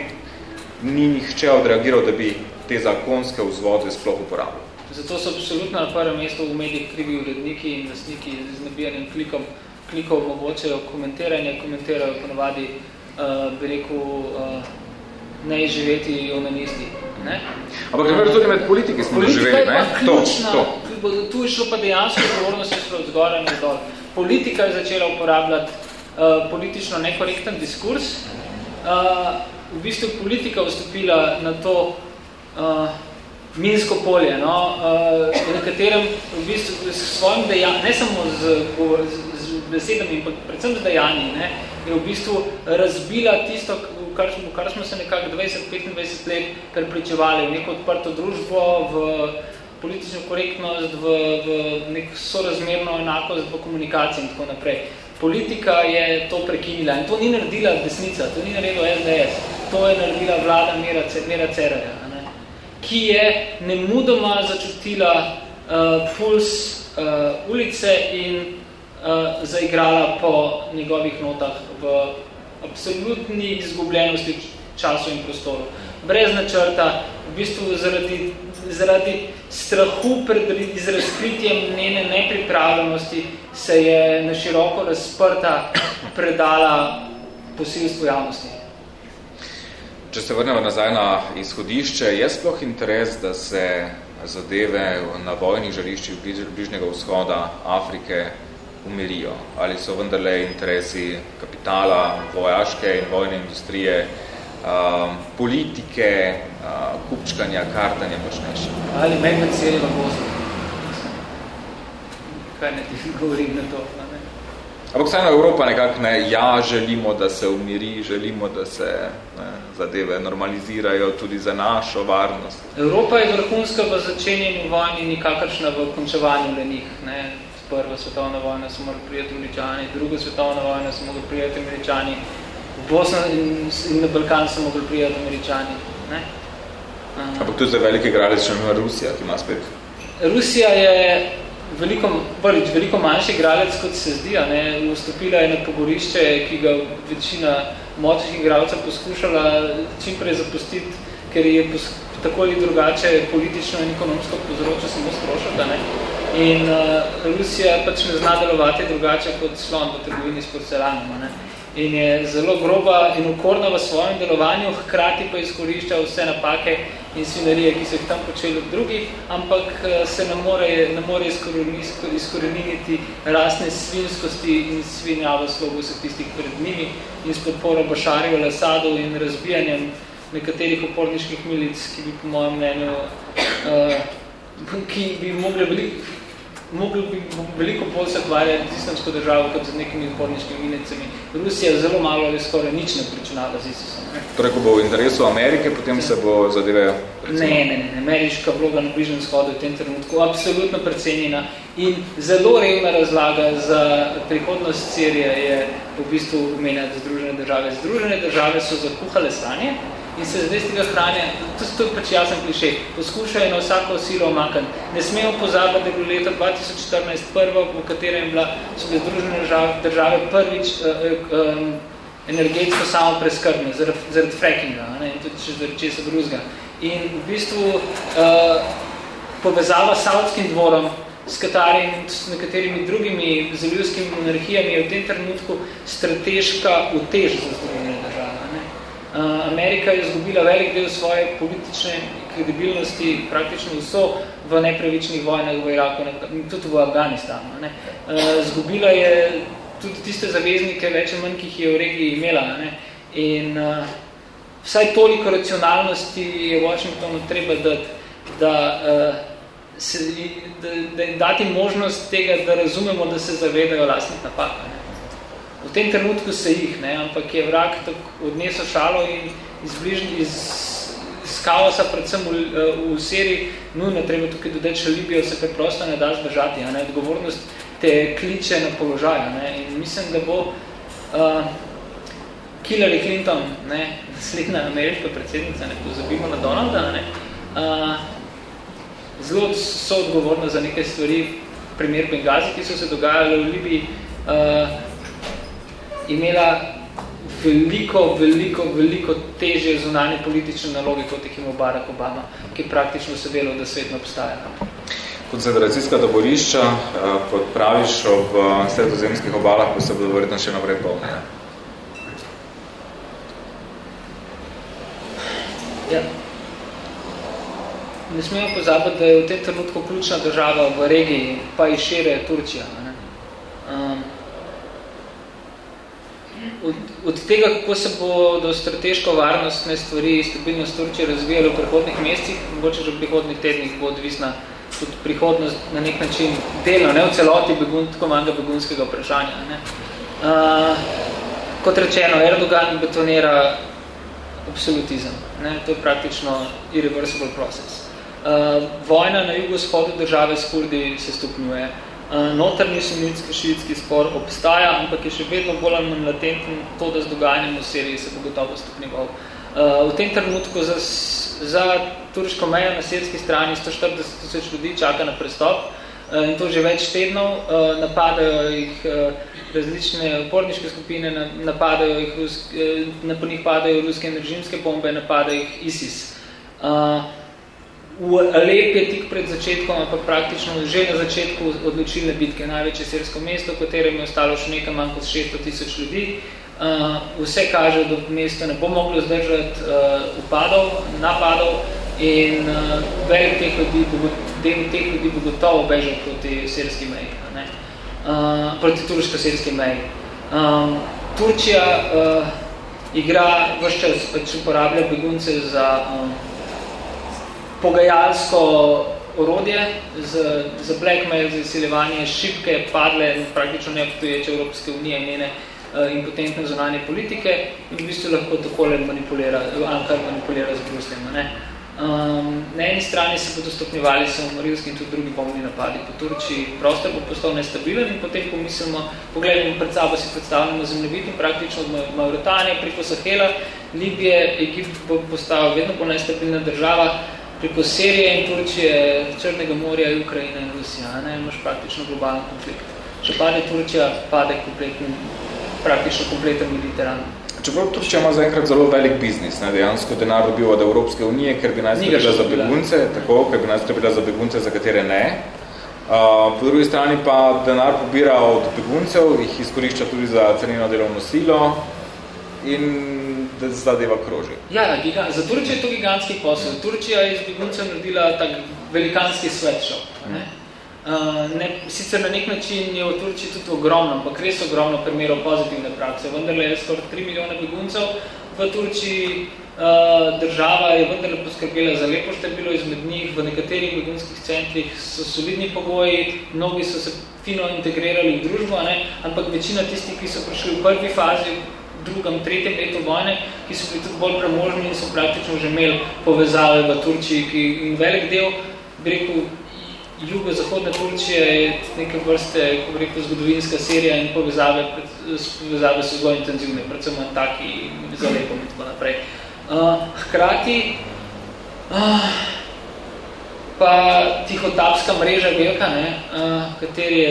ni nihče odreagiral, da bi te zakonske vzvode sploh uporabili. Zato so absolutno na prvem mestu v medijih krivi uredniki in lastniki z nabijanjem klikom, klikov omogočajo komentiranje, komentirajo ponovadi, uh, bi rekel, uh, ne živeti onanisti. Ne? Ampak uh, tudi med politiki smo Politika živeli, ne? Ključna, to, to. Tu je šlo pa dejansko odgovornost šlo od zgora na dol. Politika je začela uporabljati uh, politično nekorekten diskurs, uh, v bistvu politika vstopila na to uh, minsko polje, no, uh, na katerem v bistvu s svojim dejanjem, ne samo z, z, z besedami, ampak predvsem z dejanji, ne, je v bistvu razbila tisto, kar, v kar smo se nekako 20-25 let prepričevali, v neko odprto družbo, v politično korektnost, v, v nek sorazmerno enakost v komunikaciji in tako naprej. Politika je to prekinila in to ni naredila desnica, to ni naredil SDS to je naredila vlada Mira, Mira Cerarja, ne? ki je nemudoma začutila uh, puls uh, ulice in uh, zaigrala po njegovih notah v absolutni izgubljenosti času in prostoru. Brez načrta, v bistvu zaradi, zaradi strahu pred izrazkritjem njene nepripravljenosti se je na široko razprta predala posilstvu javnosti. Če se vrnemo nazaj na izhodišče, je sploh interes, da se zadeve na vojnih žariščih bližnjega vzhoda Afrike umirijo? Ali so vendarle interesi kapitala, vojaške in vojne industrije, um, politike, uh, kupčkanja, kartanja močnejši? Ali med celjeva gozda? Kaj ne ti govorim na to? Ampak vseeno Evropa nekako ne, ja, želimo, da se umiri, želimo, da se ne, zadeve normalizirajo tudi za našo varnost. Evropa je vrhunska v začenjenju vojni, nikakršna v končevanju le njih. Ne. Prva svetovna vojna so mogli prijeti američani, druga svetovna vojna so mogli prijeti američani, v Bosna in, in na Balkan so mogli prijeti američani. Ne. Ampak tudi za velike igralec še ima Rusija, ki ima spet. Rusija je veliko, prvič, veliko manjši igralec, kot se zdi, ne, vstopila je na pogorišče, ki ga večina močnih igralcev poskušala čim prej zapustiti, ker je tako ali drugače politično in ekonomsko povzročil samo strošek. Ne. In uh, Rusija pač ne zna delovati drugače kot slon v trgovini s porcelanom. Ne in je zelo groba in ukorna v svojem delovanju, hkrati pa izkorišča vse napake in svinarije, ki so jih tam počeli drugi, ampak eh, se ne more, ne more izkoreniniti rasne svinskosti in svinjava slogu vseh tistih pred njimi in s podporo Bašarjev, Lasadov in razbijanjem nekaterih oporniških milic, ki bi po mojem mnenju, uh, ki bi mogli veliko mogli bi veliko bolj se ukvarjati z islamsko državo kot z nekimi uporniškimi minicami. Rusija zelo malo ali skoraj nič ne pričinala z ISISom. Torej, ko bo v interesu Amerike, potem se bo zadeve... Ne, ne, ne, ne. Ameriška vloga na bližnjem shodu v tem trenutku absolutno precenjena in zelo revna razlaga za prihodnost Sirije je v bistvu omenjati Združene države. Združene države so zakuhale stanje in se zdaj z tega hranja, to, to je pač jasen kliše, poskušajo na vsako silo omakati. Ne smemo pozabiti, da je bilo leta 2014 prvo, v katerem bila, so bile združene države, države prvič uh, um, energetsko samo preskrbne, zaradi, zaradi frackinga, ne, in tudi zaradi česa drugega. In v bistvu uh, povezava s Saudskim dvorom, s Katarjem in s nekaterimi drugimi zalivskimi monarhijami je v tem trenutku strateška utež za združene države. Ne? Uh, Amerika je izgubila velik del svoje politične kredibilnosti, praktično vso v nepravičnih vojnah v Iraku, ne, tudi v Afganistanu. Ne? Uh, zgubila je tudi tiste zaveznike, več manj, ki jih je v regiji imela. Ne? In uh, vsaj toliko racionalnosti je Washingtonu treba dati, da uh, se, da, da dati možnost tega, da razumemo, da se zavedajo lastnih napak. Ne. V tem trenutku se jih, ne, ampak je vrak odnesel šalo in iz, bližn, iz, iz kaosa, predvsem v, v seriji, nujno treba tukaj dodati še Libijo, se preprosto ne da zdržati. Ne. Odgovornost te kliče na položaj. Ne. In mislim, da bo uh, Hillary Clinton, ne, naslednja ameriška predsednica, ne pozabimo na Donalda, ne, uh, zelo so odgovorna za nekaj stvari, primer Bengazi, ki so se dogajali v Libiji, uh, imela veliko, veliko, veliko težje zunanje politične naloge, kot jih ima Barack Obama, ki praktično se delo, da svet ne obstaja. Koncentracijska taborišča, uh, kot praviš, ob uh, sredozemskih obalah, pa se bodo verjetno še naprej polne. Ja ne smemo pozabiti, da je v tem trenutku ključna država v regiji, pa i šire Turčija. Ne? Um, od, od tega, kako se bo do strateško varnostne stvari stabilnost Turčije razvijali v prihodnih mesecih, mogoče že v prihodnih tednih bo odvisna tudi prihodnost na nek način delno, ne v celoti begun, tako manjga begunskega vprašanja. Ne? Uh, kot rečeno, Erdogan betonira absolutizem. Ne? To je praktično irreversible process. Uh, vojna na jugovzhodu države s Kurdi se stopnjuje. Notrni sunitski šiitski spor obstaja, ampak je še vedno bolj manj latenten to, da z dogajanjem v Siriji se bo gotovo stopnjeval. Uh, v tem trenutku za, za turško mejo na sirski strani 140 tisoč ljudi čaka na prestop uh, in to že več tednov. Napadajo jih različne oporniške skupine, napadajo jih, ruske, na po njih padajo ruske in režimske bombe, napadajo jih ISIS. V Alep je tik pred začetkom, ampak praktično že na začetku odločilne bitke, največje sirsko mesto, v katerem je ostalo še nekaj manj kot 600 tisoč ljudi. Uh, vse kaže, da mesto ne bo moglo zdržati uh, upadov, napadov in uh, velik teh ljudi, bo, del teh ljudi bo gotovo bežal proti sirski meji, ne? Uh, proti turško-sirski meji. Um, Turčija uh, igra vse čas, pač uporablja begunce za um, pogajalsko orodje z, z blackmail, za izsiljevanje šipke, padle praktično neobstoječe Evropske unije njene uh, impotentne zunanje politike in v bistvu lahko takole manipulira, Ankar manipulira z Brusljem. Ne? Um, na eni strani se bodo stopnjevali samomorilski in tudi drugi bombni napadi po Turčiji. Prostor bo postal nestabilen in potem pomislimo, pogledamo pred sabo, si predstavljamo zemljevit in praktično od Mauritanije preko Sahela, Libije, Egipt bo postal vedno po nestabilna država, preko Sirije in Turčije, Črnega morja, Ukrajina in Rusija, ne, imaš praktično globalen konflikt. Če pade Turčija, pade kompletni, praktično kompleten Mediteran. Čeprav Turčija ima zaenkrat zelo velik biznis, ne, dejansko denar dobiva od Evropske unije, ker bi naj skrbila za begunce, tako, ker bi naj skrbila za begunce, za katere ne. Uh, po drugi strani pa denar pobira od beguncev, jih izkorišča tudi za cenino delovno silo in da zadeva kroži. Ja, ja za Turčijo je to gigantski posel. Turčija je iz beguncev naredila tak velikanski sweatshop. Ne? Uh, ne, sicer na nek način je v Turčiji tudi ogromno, ampak res ogromno primerov pozitivne prakse. Vendar je skoraj 3 milijone beguncev v Turčiji. Uh, država je vendar poskrbela za lepo število izmed njih. V nekaterih begunskih centrih so solidni pogoji, mnogi so se fino integrirali v družbo, ne? ampak večina tistih, ki so prišli v prvi fazi, drugem, tretjem letu vojne, ki so bili tudi bolj premožni in so praktično že imeli povezave v Turčiji, ki in velik del, bi rekel, jugo-zahodne Turčije je neke vrste, ko bi rekel, zgodovinska serija in povezave, povezave so zelo intenzivne, predvsem taki za lepom in tako naprej. Uh, hkrati uh, pa tihotapska mreža velika, ne, uh, kateri je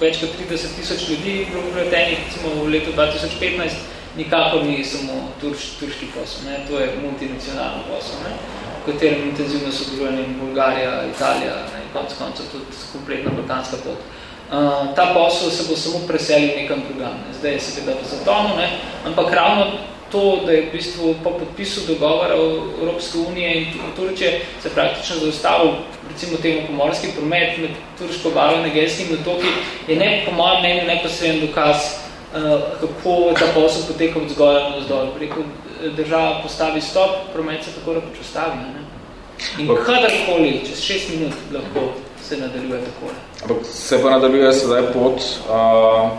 več kot 30 tisoč ljudi v letu 2015, nikakor ni samo turš, turški posel, ne, to je multinacionalno posel, ne, v katerem intenzivno sodeluje Bulgarija, Italija, ne, konc koncev tudi kompletna balkanska pot. Uh, ta posel se bo samo preselil v nekem drugam. Ne. Zdaj je seveda v zatonu, ne, ampak ravno to, da je v bistvu po podpisu dogovora Evropske unije in Turčije se praktično zaustavil recimo temu pomorski promet med Turško valo in Egejskimi otoki, je ne, po mojem mnenju neposreden dokaz, kako ta posel poteka od zgorja na vzdolj. Rekel, država postavi stop, promet se tako rekoč ustavi. Ne? In kadarkoli, čez šest minut lahko se nadaljuje takole. Ampak se pa nadaljuje sedaj pot uh,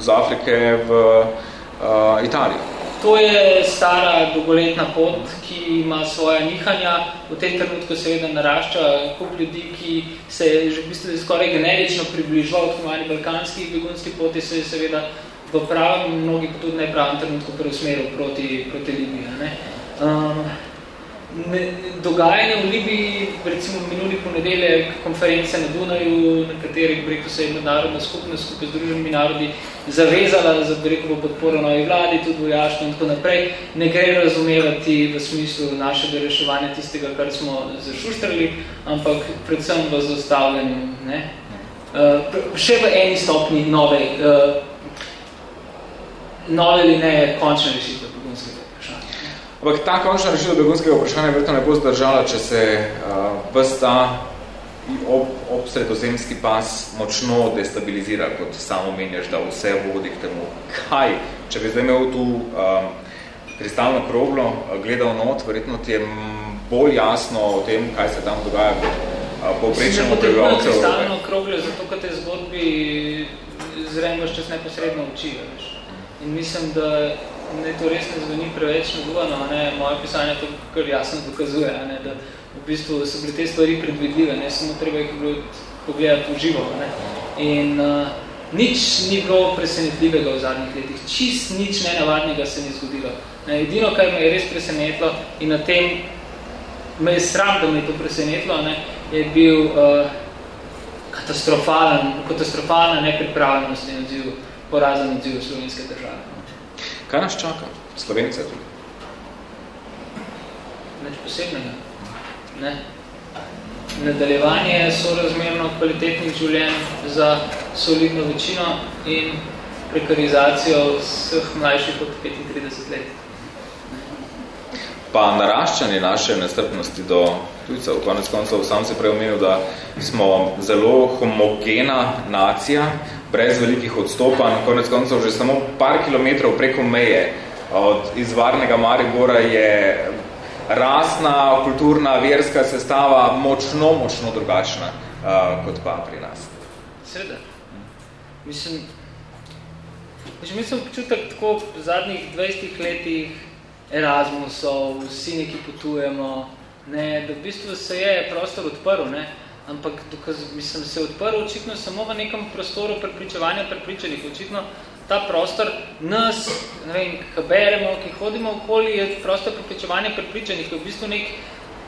z Afrike v uh, Italijo. To je stara dolgoletna pot, ki ima svoja nihanja. V tem trenutku seveda narašča kup ljudi, ki se je že v bistvu skoraj generično približval od humani balkanski begunski poti, se je seveda v pravem, mnogi pa tudi nepravem trenutku preusmeril proti, proti Libiji. Ne? Um, dogajanje v Libiji, recimo minuli ponedeljek, konference na Dunaju, na katerih rekel, se je mednarodna skupnost skupaj z druženimi narodi zavezala za rekel, podporo novi vladi, tudi vojaštvo in tako naprej, ne gre razumevati v smislu našega reševanja tistega, kar smo zašuštrali, ampak predvsem v zastavljanju. Ne? Uh, še v eni stopni nove, uh, nove ali ne končne rešitve. Ampak ta končna rešitev begunskega vprašanja verjetno ne bo zdržala, če se uh, ves ta ob, ob sredozemski pas močno destabilizira, kot samo menjaš, da vse vodi k temu. Kaj, če bi zdaj imel tu um, kristalno kroglo, gledal not, verjetno ti je bolj jasno o tem, kaj se tam dogaja kot uh, povprečnemu prebivalcev. kristalno kroglo, zato kot te zgodbi zrejmo čas neposredno uči. In mislim, da ne, to res ne zveni preveč neguvano, ne, moje pisanje to kar jasno dokazuje, ne, da v bistvu so bile te stvari predvidljive, ne, samo treba jih pogledati v živo. Ne. In uh, nič ni bilo presenetljivega v zadnjih letih, čist nič nenavadnega se ni zgodilo. Ne, edino, kar me je res presenetlo in na tem me je sram, da me je to presenetlo, ne, je bil uh, katastrofalen, katastrofalna nepripravljenost in odziv, porazen odziv slovenske države. Kaj nas čaka? Slovence tudi. Neč posebnega. Ne. Nadaljevanje so razmerno kvalitetnih življenj za solidno večino in prekarizacijo vseh mlajših od 35 let. Pa naraščanje naše nestrpnosti do tujcev. Konec koncev sam se prej omenil, da smo zelo homogena nacija, brez velikih odstopanj. Konec koncev že samo par kilometrov preko meje od izvarnega Maribora je rasna, kulturna, verska sestava močno, močno drugačna uh, kot pa pri nas. Seveda. Mislim, mislim, mislim občutek tako v zadnjih 20 letih Erasmusov, vsi neki potujemo, ne, da v bistvu se je prostor odprl, ne, ampak dokaz, mislim, se odprl očitno samo v nekem prostoru prepričevanja prepričanih. Očitno ta prostor nas, ne vem, ki beremo, ki hodimo okoli, je prostor prepričevanja prepričanih. Je v bistvu nek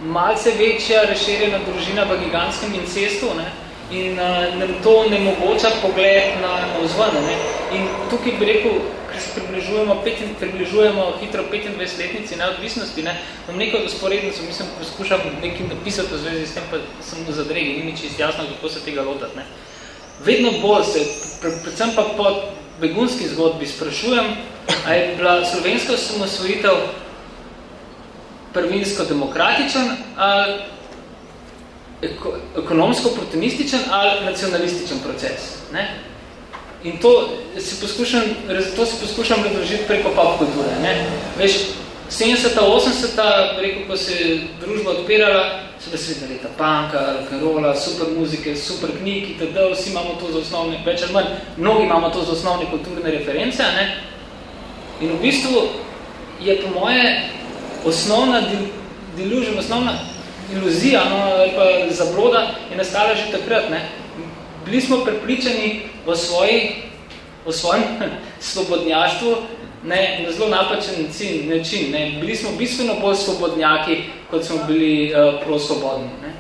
malce večja reširjena družina v gigantskem incestu, ne? in uh, nam to ne mogoča pogled na, na vzven. Ne? In tukaj bi rekel, ker se približujemo, petin, približujemo hitro 25-letnici neodvisnosti, ne, imam neko dosporednico, mislim, poskušam nekaj napisati v zvezi s tem, pa sem v zadregi, ni mi čist jasno, kako se tega lotati. Ne. Vedno bolj se, predvsem pa po begunski zgodbi sprašujem, a je bila slovenska samosvojitev prvinsko demokratičen ali ekonomsko protonističen ali nacionalističen proces. Ne? In to si poskušam, to si poskušam razložiti preko pop kulture. Ne? Veš, 70-ta, 80-ta, rekel, ko se je družba odpirala, so da sveta leta punka, rock'n'rolla, super muzike, super knjigi, td. Vsi imamo to za osnovne, več ali manj, mnogi imamo to za osnovne kulturne reference. Ne? In v bistvu je po moje osnovna delusion, osnovna iluzija, no, ali pa zabroda, je nastala že takrat. Ne? bili smo prepričani v, svoji, v svojem svobodnjaštvu, ne, na zelo napačen način, način ne. Bili smo bistveno bolj svobodnjaki, kot smo bili uh, prosvobodni. Ne.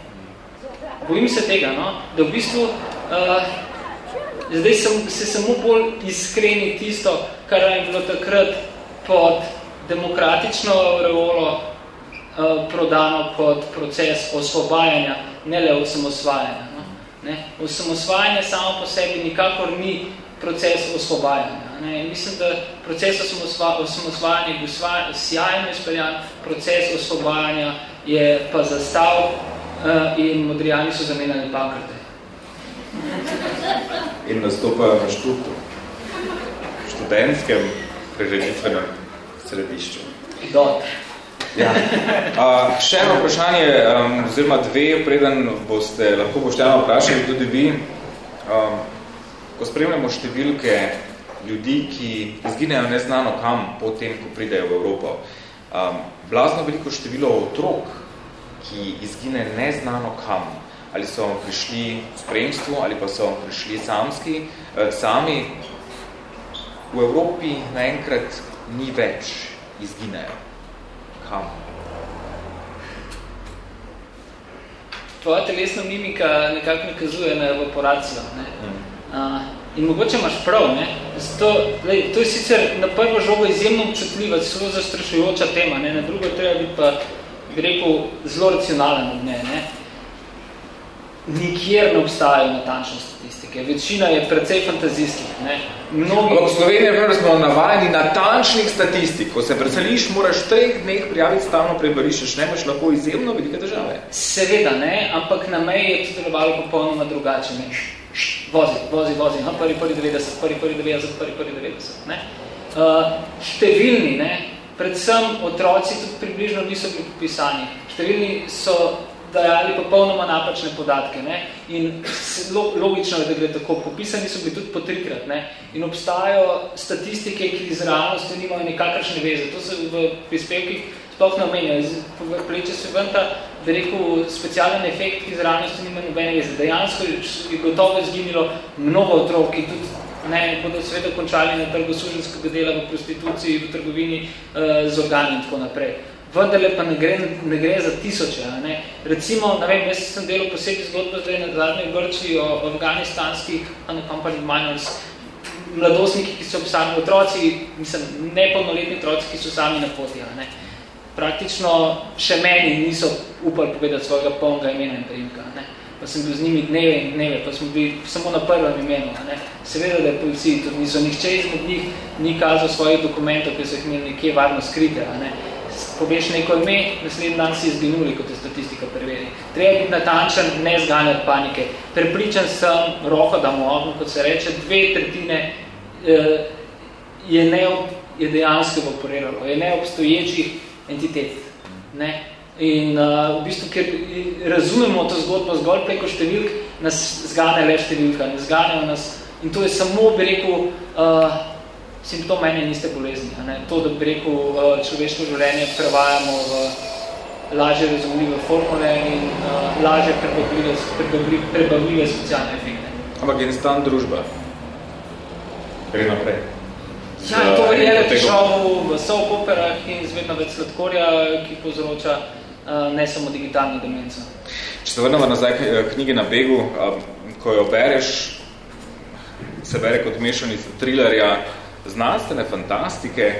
Bojim se tega, no, da v bistvu uh, zdaj sem, se samo bolj iskreni tisto, kar je bilo takrat pod demokratično reolo uh, prodano kot proces osvobajanja, ne le osamosvajanja. Ne. Osamosvajanje samo po sebi nikakor ni proces osvobajanja. Ne. Mislim, da proces osamosvajanja je bil sjajno izpeljan, proces osvobajanja je pa zastav uh, in modrijani so zamenjali pankrte. In nastopajo na štuku, študentskem preželitvenem središču. Dot. Ja. Uh, še eno vprašanje, um, oziroma dve, preden boste lahko pošteno vprašali tudi vi. Um, ko spremljamo številke ljudi, ki izginejo neznano kam potem, ko pridejo v Evropo, um, blazno veliko število otrok, ki izgine neznano kam, ali so vam prišli v spremstvu, ali pa so vam prišli samski, eh, sami, v Evropi naenkrat ni več, izginejo. Kam? Tvoja telesna mimika nekako nakazuje na evaporacijo. Ne? Mm. Uh, in mogoče imaš prav, ne? Zato, lej, to je sicer na prvo žogo izjemno občutljiva, zelo zastrašujoča tema, ne? na drugo treba biti pa, bi rekel, zelo racionalen od nje. Ne? Nikjer ne obstajajo natančne statistike. Večina je precej fantazijskih. Ne? Mnogi... V Sloveniji smo navajeni natančnih statistik. Ko se preseliš, moraš treh dneh prijaviti stalno prebarišče, ne imaš lahko izjemno velike države. Seveda ne, ampak na meji je to delovalo popolnoma drugače. Ne? Vozi, vozi, vozi, no, prvi, prvi 90, prvi, prvi 90, prvi, prvi 90. Ne? Uh, številni, ne? predvsem otroci tudi približno niso bili popisani. Številni so dajali popolnoma napačne podatke. Ne? In logično je, da gre tako. Popisani so bili tudi po trikrat. Ne? In obstajajo statistike, ki z realnostjo nimajo nekakršne veze. To se v prispevkih sploh ne omenjajo. Pleče se ven ta, da rekel, specialen efekt, ki z realnostjo nima nobene veze. Dejansko je gotovo izginilo mnogo otrok, ki tudi ne, bodo seveda končali na trgu suženskega dela v prostituciji, v trgovini uh, z organi in tako naprej vendarle pa ne gre, ne gre za tisoče. Ne. Recimo, ne vem, jaz sem delal posebej zgodbo zdaj na zadnji Grči o afganistanskih unaccompanied minors, mladostniki, ki so sami otroci, mislim, nepolnoletni otroci, ki so sami na poti. Ne. Praktično še meni niso upali povedati svojega polnega imena in prijemka. Ne. Pa sem bil z njimi dneve in dneve, pa smo bili samo na prvem imenu. Ne. Seveda, da je policiji tudi niso nihče izmed njih ni kazal svojih dokumentov, ki so jih imeli nekje varno skrite. Ne poveš neko ime, naslednji dan si izginuli, kot je statistika preveri. Treba biti natančen, ne zganjati panike. Prepričan sem, roko da mu kot se reče, dve tretjine eh, je, ne, je dejansko evaporiralo, je neobstoječih entitet. Ne? In uh, v bistvu, ker razumemo to zgodbo zgolj preko številk, nas zgane le številka, ne zganejo nas. In to je samo, bi rekel, uh, simptom mene niste bolezni. Ne? To, da bi rekel, eh, človeško življenje prevajamo v lažje razumljive formule in uh, lažje prebavljive, prebavljive, prebavljive socialne efekte. Ampak je stan družba. Gre naprej. Ja, to je reality show v soap operah in zvedno več sladkorja, ki povzroča uh, ne samo digitalno demenco. Če se vrnemo nazaj knjige na begu, ko jo bereš, se bere kot mešanica trilerja, znanstvene fantastike,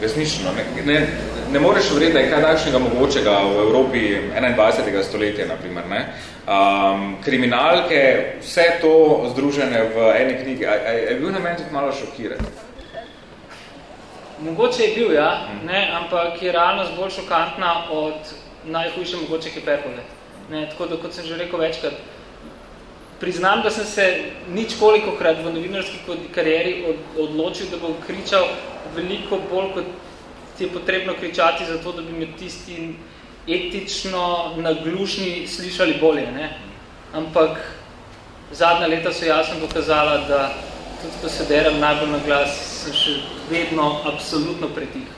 resnično, ne, ne, ne moreš vreti, da je kaj takšnega mogočega v Evropi 21. stoletja, naprimer, ne? Um, kriminalke, vse to združene v eni knjigi, a, a je bil na meni tudi malo šokiran? Mogoče je bil, ja, hmm. ne, ampak je realnost bolj šokantna od najhujše mogoče hiperkole. Ne, tako da, kot sem že rekel večkrat, priznam, da sem se nič koliko krat v novinarski karieri odločil, da bom kričal veliko bolj, kot je potrebno kričati, zato da bi me tisti etično naglušni slišali bolje. Ne? Ampak zadnja leta so jasno dokazala, da tudi ko se deram najbolj na glas, sem še vedno absolutno pretih.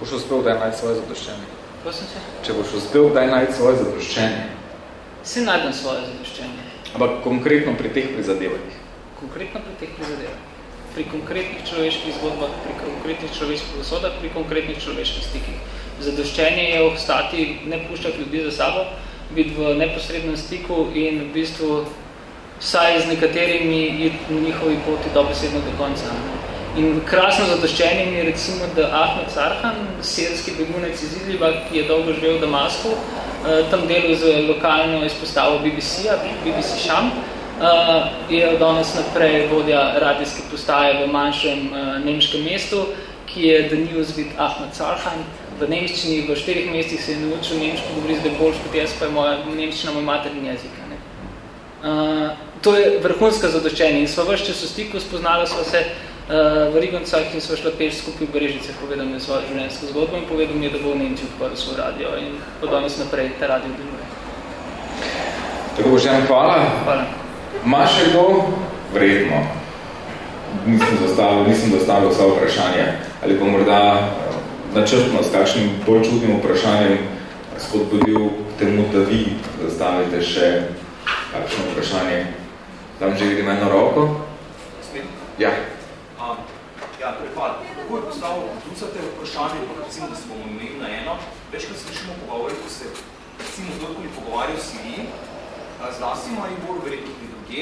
Boš uspel, da je najti svoje zadoščenje? Prosim se? Če boš uspel, da je najti svoje zadoščenje? Vsi najdem svoje zadoščenje. Ampak konkretno pri teh prizadevanjih? Konkretno pri teh prizadevanjih. pri konkretnih človeških zgodbah, pri konkretnih človeških usodah, pri konkretnih človeških stikih. Zadoščenje je ostati, ne puščati ljudi za sabo, biti v neposrednem stiku in v bistvu vsaj z nekaterimi iti na njihovi poti dobesedno do konca. In krasno zadoščenje mi je recimo, da Ahmed Sarhan, sirski begunec iz Idliba, ki je dolgo živel v Damasku, tam delal z lokalno izpostavo BBC-a, BBC Sham, uh, je danes naprej vodja radijske postaje v manjšem uh, nemškem mestu, ki je The News with Ahmed Sarhan. V nemščini v štirih mestih se je naučil nemško govoriti zdaj boljš kot jaz, pa je moja nemščina moj materni jezik. Ne? Uh, to je vrhunska zadoščenje in sva vse čas v stiku, spoznala sva se v Rigoncah in sva šla peš skupaj v Brežice, povedal mi svojo življenjsko zgodbo in povedal mi je, da bo v Nemčiji odprl svoj radio in od danes naprej ta radio deluje. Tako bo že hvala. Hvala. Ma še kdo? Vredno. Nisem zastavil, nisem zastavil vse vprašanje. Ali pa morda eh, načrtno s kakšnim bolj čudnim vprašanjem spodbudil k temu, da vi zastavite še kakšno vprašanje. Tam že vidim eno roko. Ja. Ja, torej hvala. Kako je postavil vdusate vprašanje, pa recimo, da se bomo imeli na eno, večkrat slišimo pogovori, ko se recimo kdorkoli pogovarjal s vi, zlasti Maribor, verjetno tudi druge,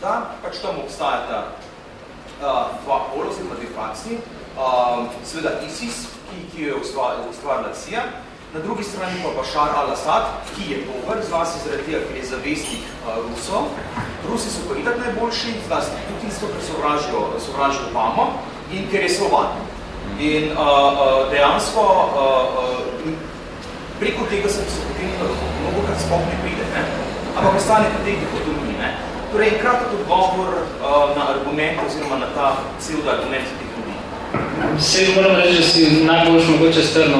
da pač tam obstajata uh, dva pola, oziroma dve faksni, uh, seveda ISIS, ki, ki jo je ustvarila CIA, na drugi strani pa Bashar al-Assad, ki je dober, zlasti zaradi tega, ker je zavestnik uh, Rusov. Rusi so pa itak najboljši, zlasti tudi isto, ker sovražijo, sovražijo Obama in ker je slovan. In uh, uh, dejansko uh, uh, preko tega se potem mnogo krat sploh ne pride. Ne? ampak ostane pa teh dihotomij. Ne? Torej, kratek odgovor uh, na argument oziroma na ta cel argument teh ljudi. Vse moram reči, da si najboljš mogoče strno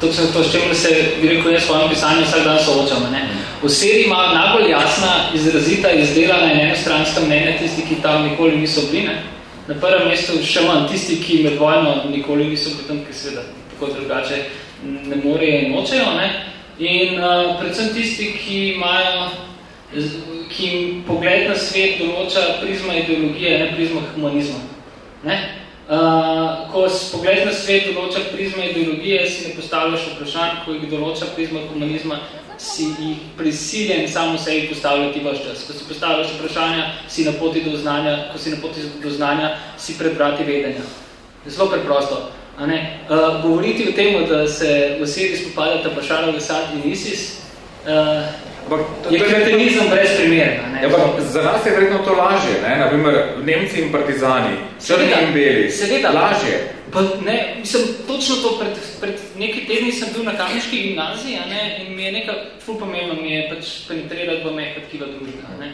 to, to, s čemer se, bi rekel, jaz svojim pisanjem vsak dan soočam. Ne? V seriji ima najbolj jasna, izrazita, izdelana in enostranska mnenja tisti, ki tam nikoli niso bili. Ne? Na prvem mestu še manj tisti, ki med vojno nikoli niso potem, ki seveda tako drugače ne morejo in močejo. Ne? In uh, predvsem tisti, ki imajo, ki jim pogled na svet določa prizma ideologije, ne prizma humanizma. Ne? Uh, ko pogled na svet določa prizma ideologije, si ne postavljaš vprašanj, ko jih določa prizma humanizma, si jih prisiljen samo sebi postavljati vaš čas. Ko si postavljaš vprašanja, si na poti do znanja, ko si na poti do znanja, si pred vrati vedenja. Zelo preprosto. A ne? Uh, govoriti o tem, da se v Siriji spopadata Bashar al-Assad in ISIS, uh, je kretenizem brez primera. Ja, za nas je verjetno to lažje, ne? naprimer Nemci in partizani, črni in beli, seveda, lažje. Pa ne, mislim, točno to, pred, pred nekaj tedni sem bil na kamniški gimnaziji ne? in mi je nekaj ful pomembno, mi je pač penetrirati v mehka tkiva družbe. A ne?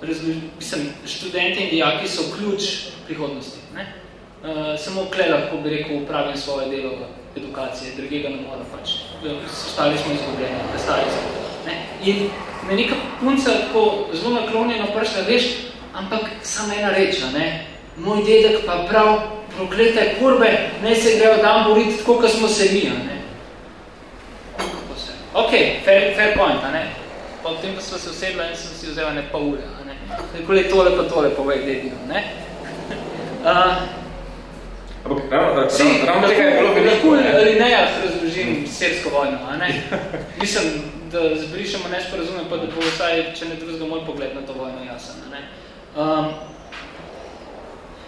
Razlož, mislim, študenti in dijaki so ključ prihodnosti. Ne? Uh, samo kle lahko bi rekel, upravim svoje delo v edukaciji, drugega ne mora pač. Ostali smo izgubljeni, prestali smo. Ne? In me neka punca tako zelo naklonjena pršla, veš, ampak samo ena reča, ne? Moj dedek pa prav proklete kurbe, ne se grejo tam boriti tako, kot smo se mi, ne? Ok, fair, fair point, a ne? Pa potem pa sva se usedla in sem si vzela ne pa ure, a ne? Tako je tole pa tole povej dedino, ne? Uh, Ampak ravno tega je bilo veliko. Lahko ali ne, jaz razložim sirsko vojno, a ne? Mislim, da zbrišemo nesporazume, pa da bo vsaj, če ne drugega, moj pogled na to vojno jasen, a ne? Um,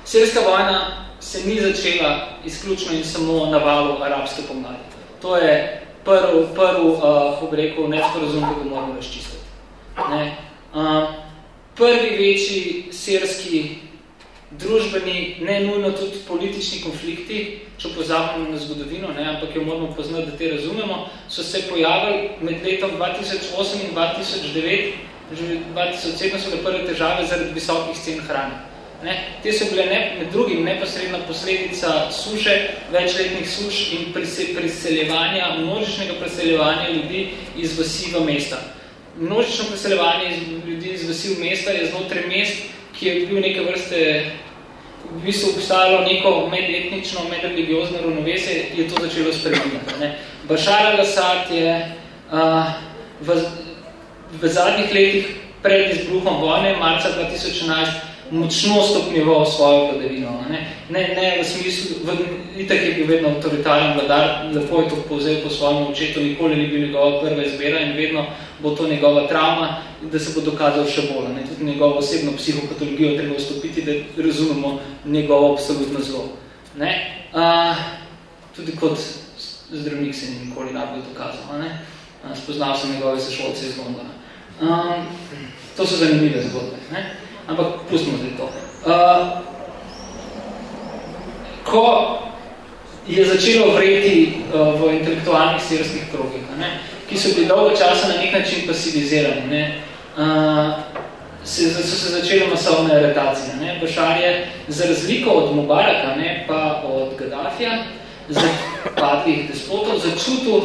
sirska vojna se ni začela izključno in samo na valu arabske pomladi. To je prv, prv uh, rekel, nesporazum, ki ga moramo razčistiti. Ne? Um, prvi večji sirski družbeni, ne nujno tudi politični konflikti, če pozabimo na zgodovino, ne, ampak jo moramo poznati, da te razumemo, so se pojavili med letom 2008 in 2009, že 2007 so bile prve težave zaradi visokih cen hrane. Ne, te so bile ne, med drugim neposredna posledica suše, večletnih suš in priseljevanja, množičnega priseljevanja ljudi iz vasi v mesta. Množično priseljevanje iz, ljudi iz vasi v mesta je znotraj mest, ki je bil neke vrste, v bistvu obstajalo neko medetnično, medreligiozno ravnovesje, je to začelo spremenjati. Bashar al-Assad je uh, v, v zadnjih letih pred izbruhom vojne, marca 2011, močno stopnjeval svojo vladavino. Ne, ne, ne v smislu, v, itak je bil vedno avtoritaren vladar, lepo je to povzel po svojem očetu, nikoli ni bil njegova prva izbira in vedno bo to njegova travma, da se bo dokazal še bolj. Ne. Tudi njegovo osebno psihopatologijo treba vstopiti, da razumemo njegovo absolutno zlo. Ne. Uh, tudi kot zdravnik se ni nikoli najbolj dokazal. Ne. Uh, spoznal sem njegove sešolce iz Londona. Um, to so zanimive zgodbe. Ne ampak pustimo zdaj to. Uh, ko je začelo vreti uh, v intelektualnih sirskih krogih, ne, ki so bili dolgo časa na nek način pasivizirani, ne, uh, so se začele masovne aretacije. Ne. Bašar je za razliko od Mubaraka, ne, pa od Gaddafija, za padlih despotov, začutil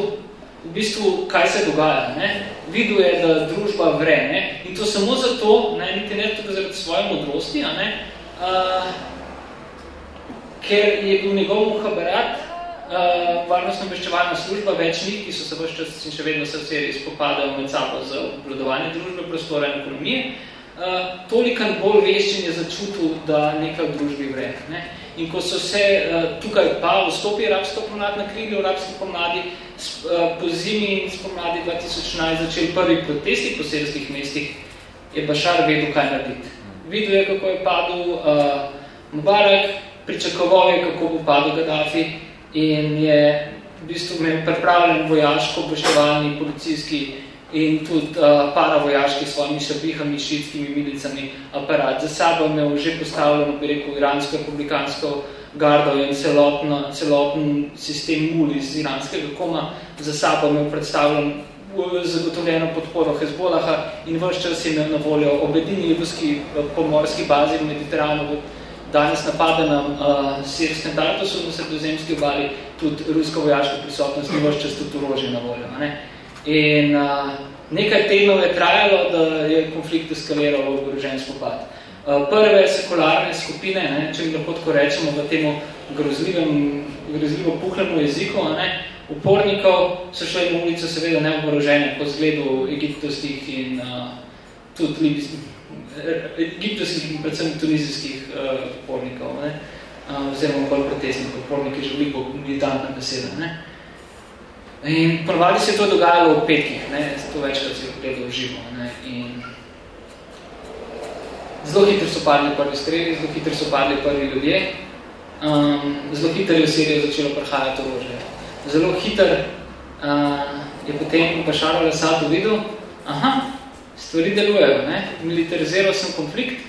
v bistvu, kaj se dogaja. Ne? Videl je, da družba vre. Ne? In to samo zato, ne, niti ne tudi zaradi svoje modrosti, a ne? A, ker je bil njegov muhaberat, varnostno obveščevalna služba, več njih, ki so se vse čas in še vedno se v seriji spopadajo med sabo za obvladovanje družbe, prostora in ekonomije, tolikan bolj veščen je začutil, da nekaj v družbi vre. Ne? In ko so se uh, tukaj pa vstopi arabska pomlad na krilju, arabski pomladi, uh, po zimi in spomladi 2011 začeli prvi protesti po selskih mestih, je Bašar vedel, kaj narediti. Videl je, kako je padel uh, Mubarak, pričakoval je, kako bo padel Gaddafi in je v bistvu imel pripravljen vojaško, obveštevalni, policijski in tudi uh, paravojaški s svojimi šabihami, šitskimi milicami aparat. Za sabo imel že postavljeno, bi rekel, iransko republikansko gardo in celotno, celoten sistem mul iz iranskega koma. Za sabo imel predstavljen zagotovljeno podporo Hezbolaha in vrš čas je na voljo obedini libovski pomorski bazi v Mediteranu, danes napada na uh, sirskem Tartusu na sredozemski obali, tudi rusko vojaško prisotnost in vrš čas tudi orožje na voljo. Ne? In uh, nekaj tednov je trajalo, da je konflikt eskaliral v oborožen spopad. Uh, prve sekularne skupine, ne, če lahko tako rečemo v temu grozljivem, grozljivo puhlemu jeziku, ne, upornikov so šli na ulico seveda neoborožene po zgledu egiptovskih in uh, tudi libijskih, egiptovskih in predvsem tunizijskih uh, upornikov, ne, uh, oziroma bolj protestnih uporniki, že veliko militantna beseda. Ne. In ponovadi se je to dogajalo v petkih, ne, to večkrat se je gledal živo. Ne, in zelo hitro so padli prvi streli, zelo hitro so padli prvi ljudje, um, zelo hitro je v Sirijo začelo prihajati orožje. Zelo hitro uh, je potem Bašar al-Assad videl, aha, stvari delujejo, ne, militariziral sem konflikt,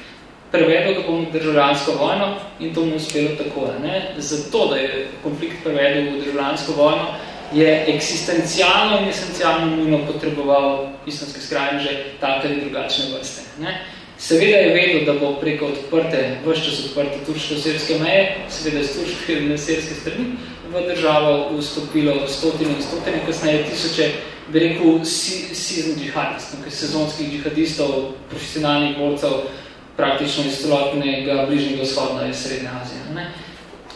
prevedel ga bom v državljansko vojno in to mu uspelo tako. Ne. Zato, da je konflikt prevedel v državljansko vojno, je eksistencialno in esencialno nujno potreboval islamske skrajneže take ali drugačne vrste. Ne? Seveda je vedel, da bo preko odprte, vse čas odprte turško-sirske meje, seveda in sirske strani, v državo vstopilo stotine in stotine, kasneje tisoče, bi rekel, season džihadistov, sezonskih džihadistov, profesionalnih borcev, praktično iz celotnega bližnjega vzhodna in srednje Azije. Ne?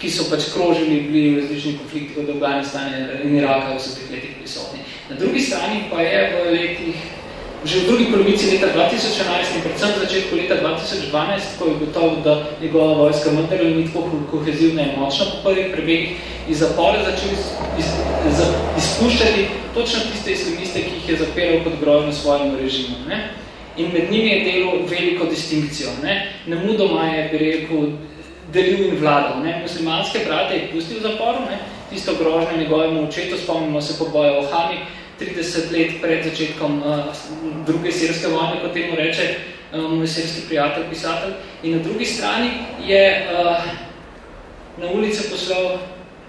ki so pač krožili, bili v različnih konfliktih od Afganistana in Iraka v vseh letih prisotni. Na drugi strani pa je v letih, že v drugi polovici leta 2011 in predvsem v začetku leta 2012, ko je gotov, da njegova vojska vendar ni tako kohezivna in močna po prvih prebegih, iz zapore začeli iz, iz, izpuščati točno tiste islamiste, ki jih je zaperal pod grožno svojemu režimu. Ne? In med njimi je delo veliko distinkcijo. Ne? Nemudoma je, bi rekel, delil in vladal. Ne? Muslimanske brate je pustil v zaporu, ne? tisto grožnje njegovemu očetu, spomnimo se poboja o Hami, 30 let pred začetkom uh, druge sirske vojne, kot temu reče uh, moj sirski prijatelj, pisatelj. In na drugi strani je uh, na ulice poslal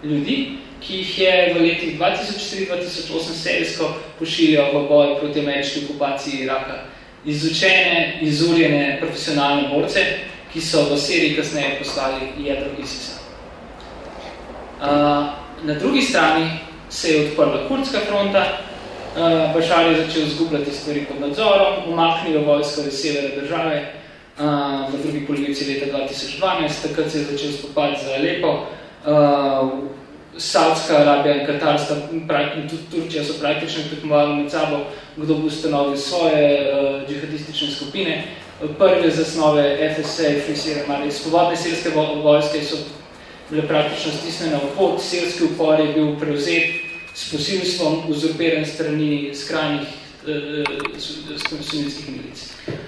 ljudi, ki jih je v letih 2004-2008 serijsko pošiljal v boj proti ameriški okupaciji Iraka. Izučene, izurjene profesionalne borce, ki so v Siriji kasneje postali jedro ISIS-a. Uh, na drugi strani se je odprla kurdska fronta, uh, Bašar je začel zgubljati stvari pod nadzorom, umaknil vojsko iz severa države uh, v drugi polovici leta 2012, takrat se je začel spopad za Alepo. Uh, Saudska Arabija in Katar sta, in tudi Turčija so praktično tekmovali med sabo, kdo bo ustanovil svoje uh, džihadistične skupine. prve zasnove FSA, svobodne selske vojske so bile praktično stisnjene v pot, selski upor je bil prevzet s posilstvom uzurpiran strani skrajnih uh, sunitskih milic.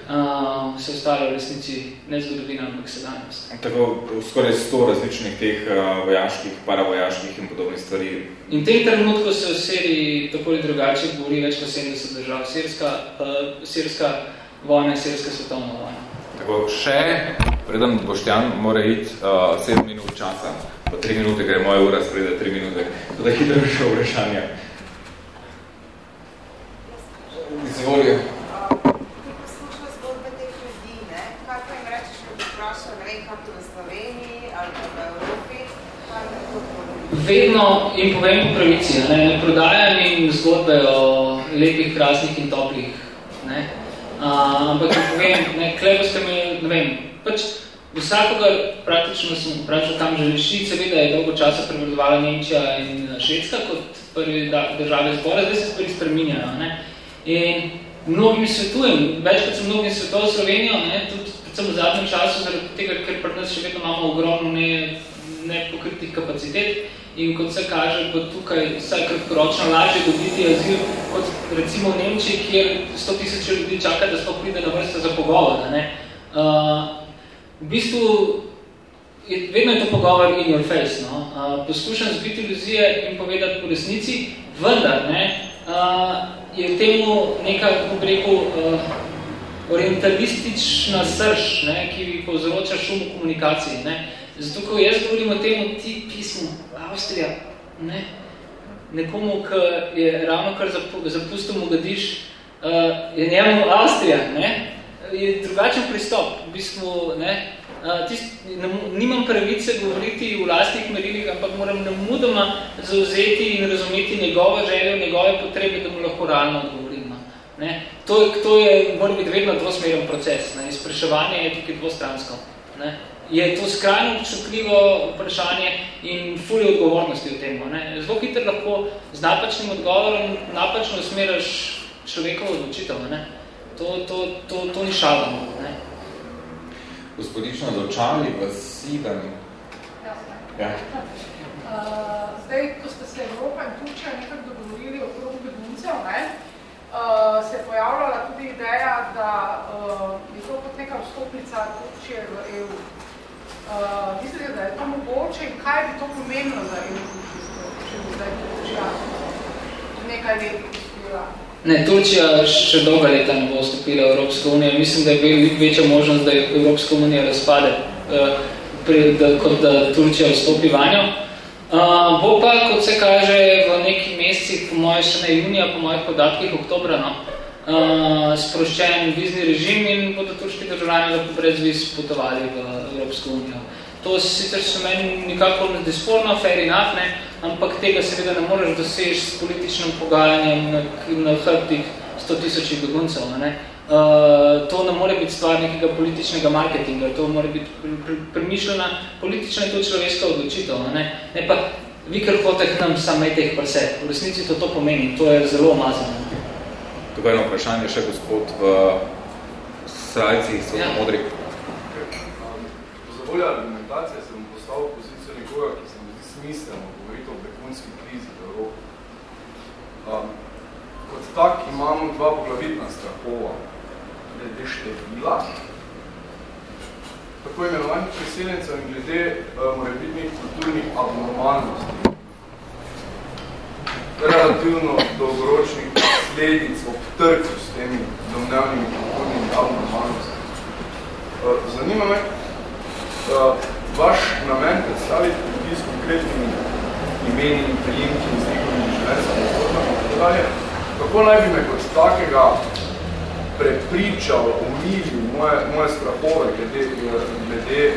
Uh, se ostalo v resnici ne zgodovina, ampak sedanjost. Tako skoraj sto različnih teh uh, vojaških, paravojaških in podobnih stvari. In tem trenutku se v seriji tako ali drugače govori več kot 70 držav. Sirska, uh, sirska vojna in sirska svetovna vojna. Tako še, predem Boštjan mora iti uh, 7 minut časa, pa 3 minute gre moja ura, spreda 3 minute. Tako da hitro še vprašanje. Izvolijo. Vedno jim povem po pravici, ne, ne prodajam jim zgodbe o lepih, krasnih in toplih, ne. A, ampak jim povem, ne, klepo ste me, ne vem, pač vsakogar praktično sem vprašal, kam želiš iti, seveda je dolgo časa prevladovala Nemčija in Švedska kot prvi države zbora, zdaj se stvari spreminjajo, ne. In mnogim svetujem, večkrat sem mnogim svetoval Slovenijo, ne, tudi predvsem v zadnjem času, zaradi tega, ker pri nas še vedno imamo ogromno ne, nepokritih kapacitet in kot se kaže, bo tukaj vsaj kratkoročno lažje dobiti azil, kot recimo v Nemčiji, kjer 100 tisoč ljudi čaka, da sploh pride na vrste za pogovor. Ne. Uh, v bistvu je, vedno je to pogovor in your face. No. Uh, poskušam zbiti iluzije in povedati po resnici, vendar ne, uh, je temu neka, kako bi rekel, uh, orientalistična srž, ne, ki povzroča šum v komunikaciji. Ne. Zato, ko jaz govorim o temu, ti pismo, Avstrija, ne, nekomu, ki je ravno kar zapustil Mogadiš, uh, je njemu Avstrija, ne, je drugačen pristop. V bistvu, ne, tist, ne, nimam pravice govoriti v lastnih merilih, ampak moram nemudoma zauzeti in razumeti njegovo željo, njegove potrebe, da mu lahko realno odgovorim. No. Ne. To, to je, mora biti vedno dvosmeren proces. Ne. Izpraševanje je tukaj dvostransko. Ne. Je to skrajno občutljivo vprašanje in fulje odgovornosti v tem. Ne. Zelo hitro lahko z napačnim odgovorom napačno usmeraš človekovo odločitev. Ne. To, to, to, to ni šalno. Ne gospodično dočali v Sidani. Ja. Uh, zdaj, ko ste se Evropa in Turčija nekaj dogovorili o krog beguncev, ne, uh, se je pojavljala tudi ideja, da uh, je to kot neka vstopnica Turčije v EU. Uh, mislite, da je to mogoče in kaj bi to pomenilo za EU, če bi zdaj Turčija nekaj let uspela? Ne, Turčija še dolga leta ne bo vstopila v Evropsko unijo. Mislim, da je večja možnost, da je Evropska unija razpade, uh, pri, da, kot da Turčija vstopi vanjo. Uh, bo pa, kot se kaže, v nekih mesecih, po moje še ne junija, po mojih podatkih oktobra, no, uh, sproščen vizni režim in bodo turški državljani lahko brez viz potovali v Evropsko unijo. To sicer so meni nikako ne disporno, fair enough, ne, ampak tega seveda ne moreš doseči s političnim pogajanjem na, na hrbtih 100 tisočih beguncev. Ne. Uh, to ne more biti stvar nekega političnega marketinga, to mora biti premišljena politična in tudi človeška odločitev. Ne. ne pa vi, ker hote k nam sam teh prse. V resnici to to pomeni, to je zelo omazano. Tukaj je eno vprašanje še gospod v srajcih, so ja. modri. Zavolja argumentacije se bom postavil pozicijo nekoga, ki se mi zdi smiselno govoriti o begunski krizi v Evropi. Um, kot tak imamo dva poglavitna strahova, glede števila, tako imenovanih priseljencev in glede uh, morebitnih kulturnih abnormalnosti, relativno dolgoročnih posledic ob trku s temi domnevnimi kulturnimi abnormalnosti. Uh, zanima me, vaš namen predstaviti ljudi s konkretnimi imeni in prijemki in z njihovimi življenjskimi zgodbami, kako naj bi me kot takega prepričal, umilil moje, moje strahove glede, glede eh,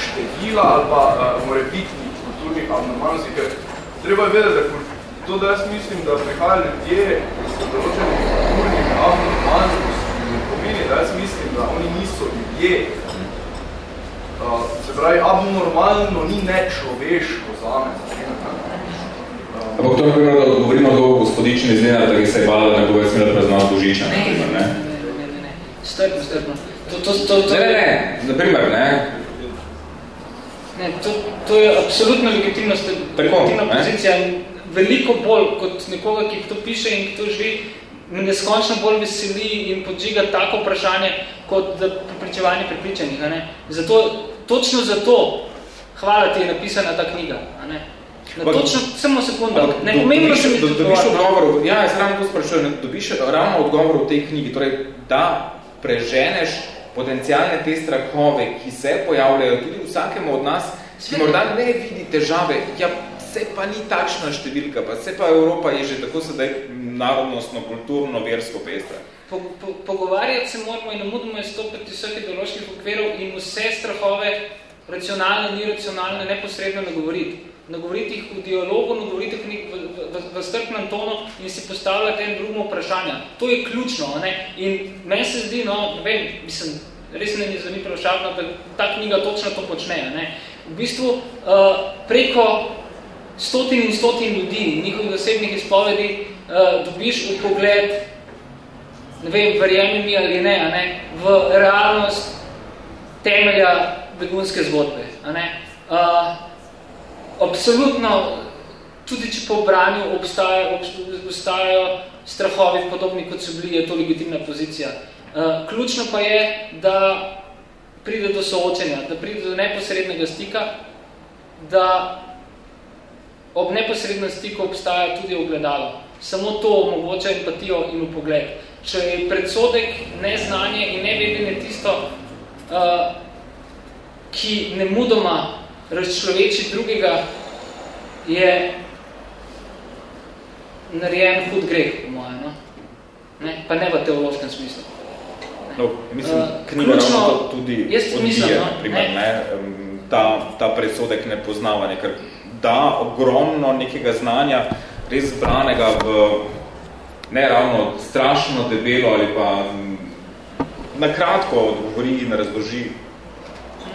števila ali pa morebitnih kulturnih abnormalnosti, ker treba je vedeti, da to, da jaz mislim, da prihajajo ljudje s določenimi kulturnimi abnormalnosti, ne pomeni, da jaz mislim, da oni niso ljudje, se pravi, abnormalno ni nečloveško zame. Ampak to je prvo, da odgovorimo do gospodične izgleda, da se je bala, da ne bo več smela praznati Božiča. Ne, ne, ne, ne, ne. strpno, strpno. To, to, to, to, ne, ne, ne, naprimer, ne. Ne, to, to je absolutno legitimna, legitimna pozicija. Veliko bolj kot nekoga, ki to piše in ki to živi, me neskončno bolj veseli in podžiga tako vprašanje, kot da pripričevanje pripričanih. Ne? Zato, točno zato, hvala ti je napisana ta knjiga. Ne? Na točno, samo sekunda. Ne, pomembno se mi do, dobiš odgovor, ja, jaz ravno to sprašujem, dobiš ravno odgovor v tej knjigi, torej, da preženeš potencijalne te strahove, ki se pojavljajo tudi vsakemu od nas, ki morda ne vidi težave, ja, se pa ni takšna številka, pa se pa Evropa je že tako sedaj narodnostno, kulturno, versko pestra. Po, po, pogovarjati se moramo in namudimo izstopiti vseh ideoloških okvirov in vse strahove, racionalne, niracionalne, neposredno nagovoriti nagovoriti jih v dialogu, nagovoriti jih v, v, v strpnem tonu in si postavljati en drugmo vprašanja. To je ključno. Ne? In meni se zdi, no, vem, mislim, res ne zveni pravšavno, da ta knjiga točno to počne. Ne? V bistvu uh, preko stotin in stotin ljudi, njihovih osebnih izpovedi, uh, dobiš v pogled, ne vem, verjemi mi ali ne, ne, v realnost temelja begunske zgodbe. A ne? Uh, absolutno, tudi če po obranju obstajajo, obstajajo strahovi podobni, kot so bili, je to legitimna pozicija. Uh, ključno pa je, da pride do soočenja, da pride do neposrednega stika, da ob neposrednem stiku obstaja tudi ogledalo. Samo to omogoča empatijo in upogled. Če je predsodek neznanje in nevedenje tisto, uh, ki ne mudoma razčloveči drugega, je narejen hud greh, po mojem, no? ne? pa ne v teološkem smislu. No, mislim, uh, knjiga ključno, ravno tudi odbije, mislim, no? primer, ne? Ne? Ta, ta presodek nepoznavanja, ker da ogromno nekega znanja, res zbranega v ne ravno strašno debelo ali pa na kratko odgovori in razloži,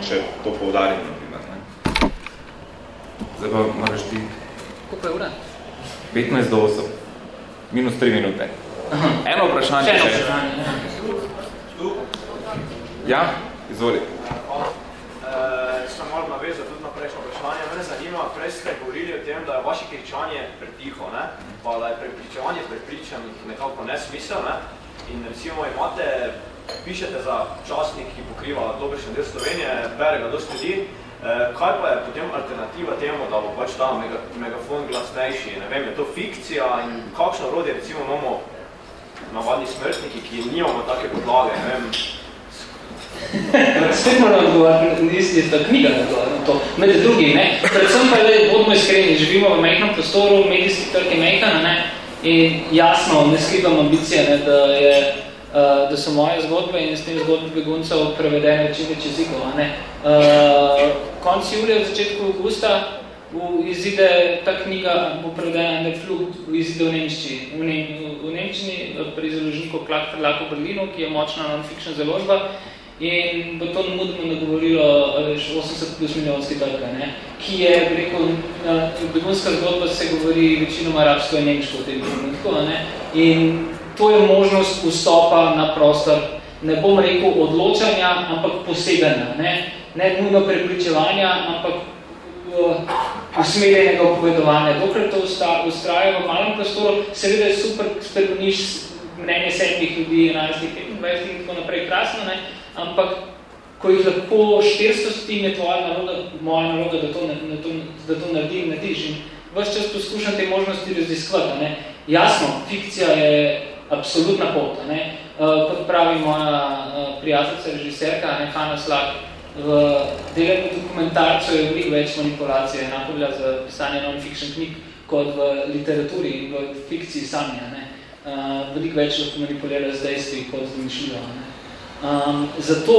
če to poudarim. Zdaj pa moraš ti... Koliko je ura? 15 do 8. Minus 3 minute. Eno vprašanje. Še eno vprašanje. Ja, izvoli. Uh, sem malo navezal tudi na prejšnjo vprašanje. Mene zanima, prej ste govorili o tem, da je vaše kričanje pretiho, ne? pa da je prepričevanje prepričanih nekako nesmisel. Ne? In recimo imate, pišete za časnik, ki pokriva dobršen del Slovenije, bere ga dosti ljudi, Eh, kaj pa je potem alternativa temu, da bo pač ta mega, megafon glasnejši? Ne vem, je to fikcija in kakšno rodje recimo imamo navadni smrtniki, ki nimamo take podlage, ne vem. Spet moram odgovarjati, nisi sta knjiga na to, med drugim, ne. Predvsem pa je, bodimo iskreni, živimo v mehnem prostoru, medijski trg je mehna, ne, in jasno, ne skrivam ambicije, ne, da je uh, da so moje zgodbe in s tem zgodbe beguncev prevedene čim več jezikov. Ne? Uh, konc julija, začetku augusta, v izide ta knjiga bo prevedena na flugt v izide v Nemčiji. V, ne, v Nemčini pri založniku Clark v Berlinu, ki je močna non-fiction založba, in bo to namudno nagovorilo 80 plus milijonski trg, ki je, na begunska zgodba se govori večinoma arabsko in nemško v tem trenutku, ne? in to je možnost vstopa na prostor, ne bom rekel odločanja, ampak poseganja, ne, ne nujno prepričevanja, ampak uh, usmerjenega opovedovanja. Dokler to ustraja v malem prostoru, seveda je super, spremeniš mnenje sedmih ljudi, 11, 25 in tako naprej, krasno, ne, ampak ko jih lahko 400 stim je tvoja naloga, moja naloga, da to, da to, da to naredi in narediš. In vse čas poskušam te možnosti raziskovati. Ne. Jasno, fikcija je absolutna pot. Ne? Uh, kot pravi moja uh, prijateljica, režiserka, ne, Hanna Slak, v delenju dokumentarcu je veliko več manipulacije, enako bila za pisanje non-fiction knjig, kot v literaturi in v fikciji sami. Ne? Uh, veliko več lahko manipulira z dejstvi, kot z domišljivo. Um, zato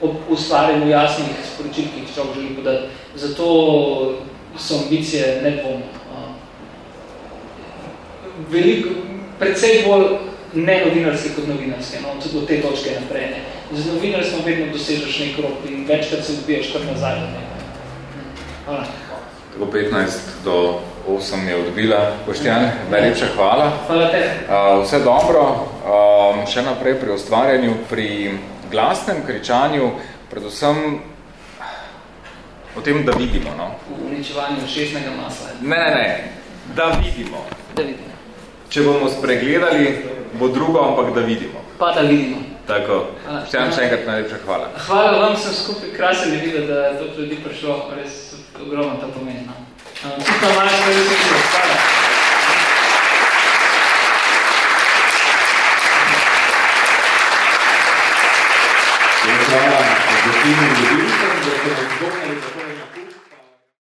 ob ustvarjanju jasnih sporočil, ki jih človek želi podati, zato so ambicije nedvomno. Uh, veliko, predvsej bolj ne novinarske kot novinarske, no, tudi od te točke naprej. Ne. Z novinarstvom vedno dosežeš nek rok in večkrat se odbijaš kar nazaj. Ne. Hvala. Tako 15 do 8 je odbila. Poštjan, najlepša hvala. Hvala te. Uh, vse dobro. um, še naprej pri ustvarjanju, pri glasnem kričanju, predvsem o tem, da vidimo. No? V uničevanju šestnega masla. Ne, ne, ne, da vidimo. Da vidimo. Če bomo spregledali, bo drugo, ampak da vidimo. Pa da vidimo. Tako. Vam še enkrat najlepša hvala. Hvala vam, sem skupaj krasili videl, da je to ljudi prišlo, res ogromno to pomeni. No. Tukaj malo smo res Hvala. Hvala, da ste mi ljubili,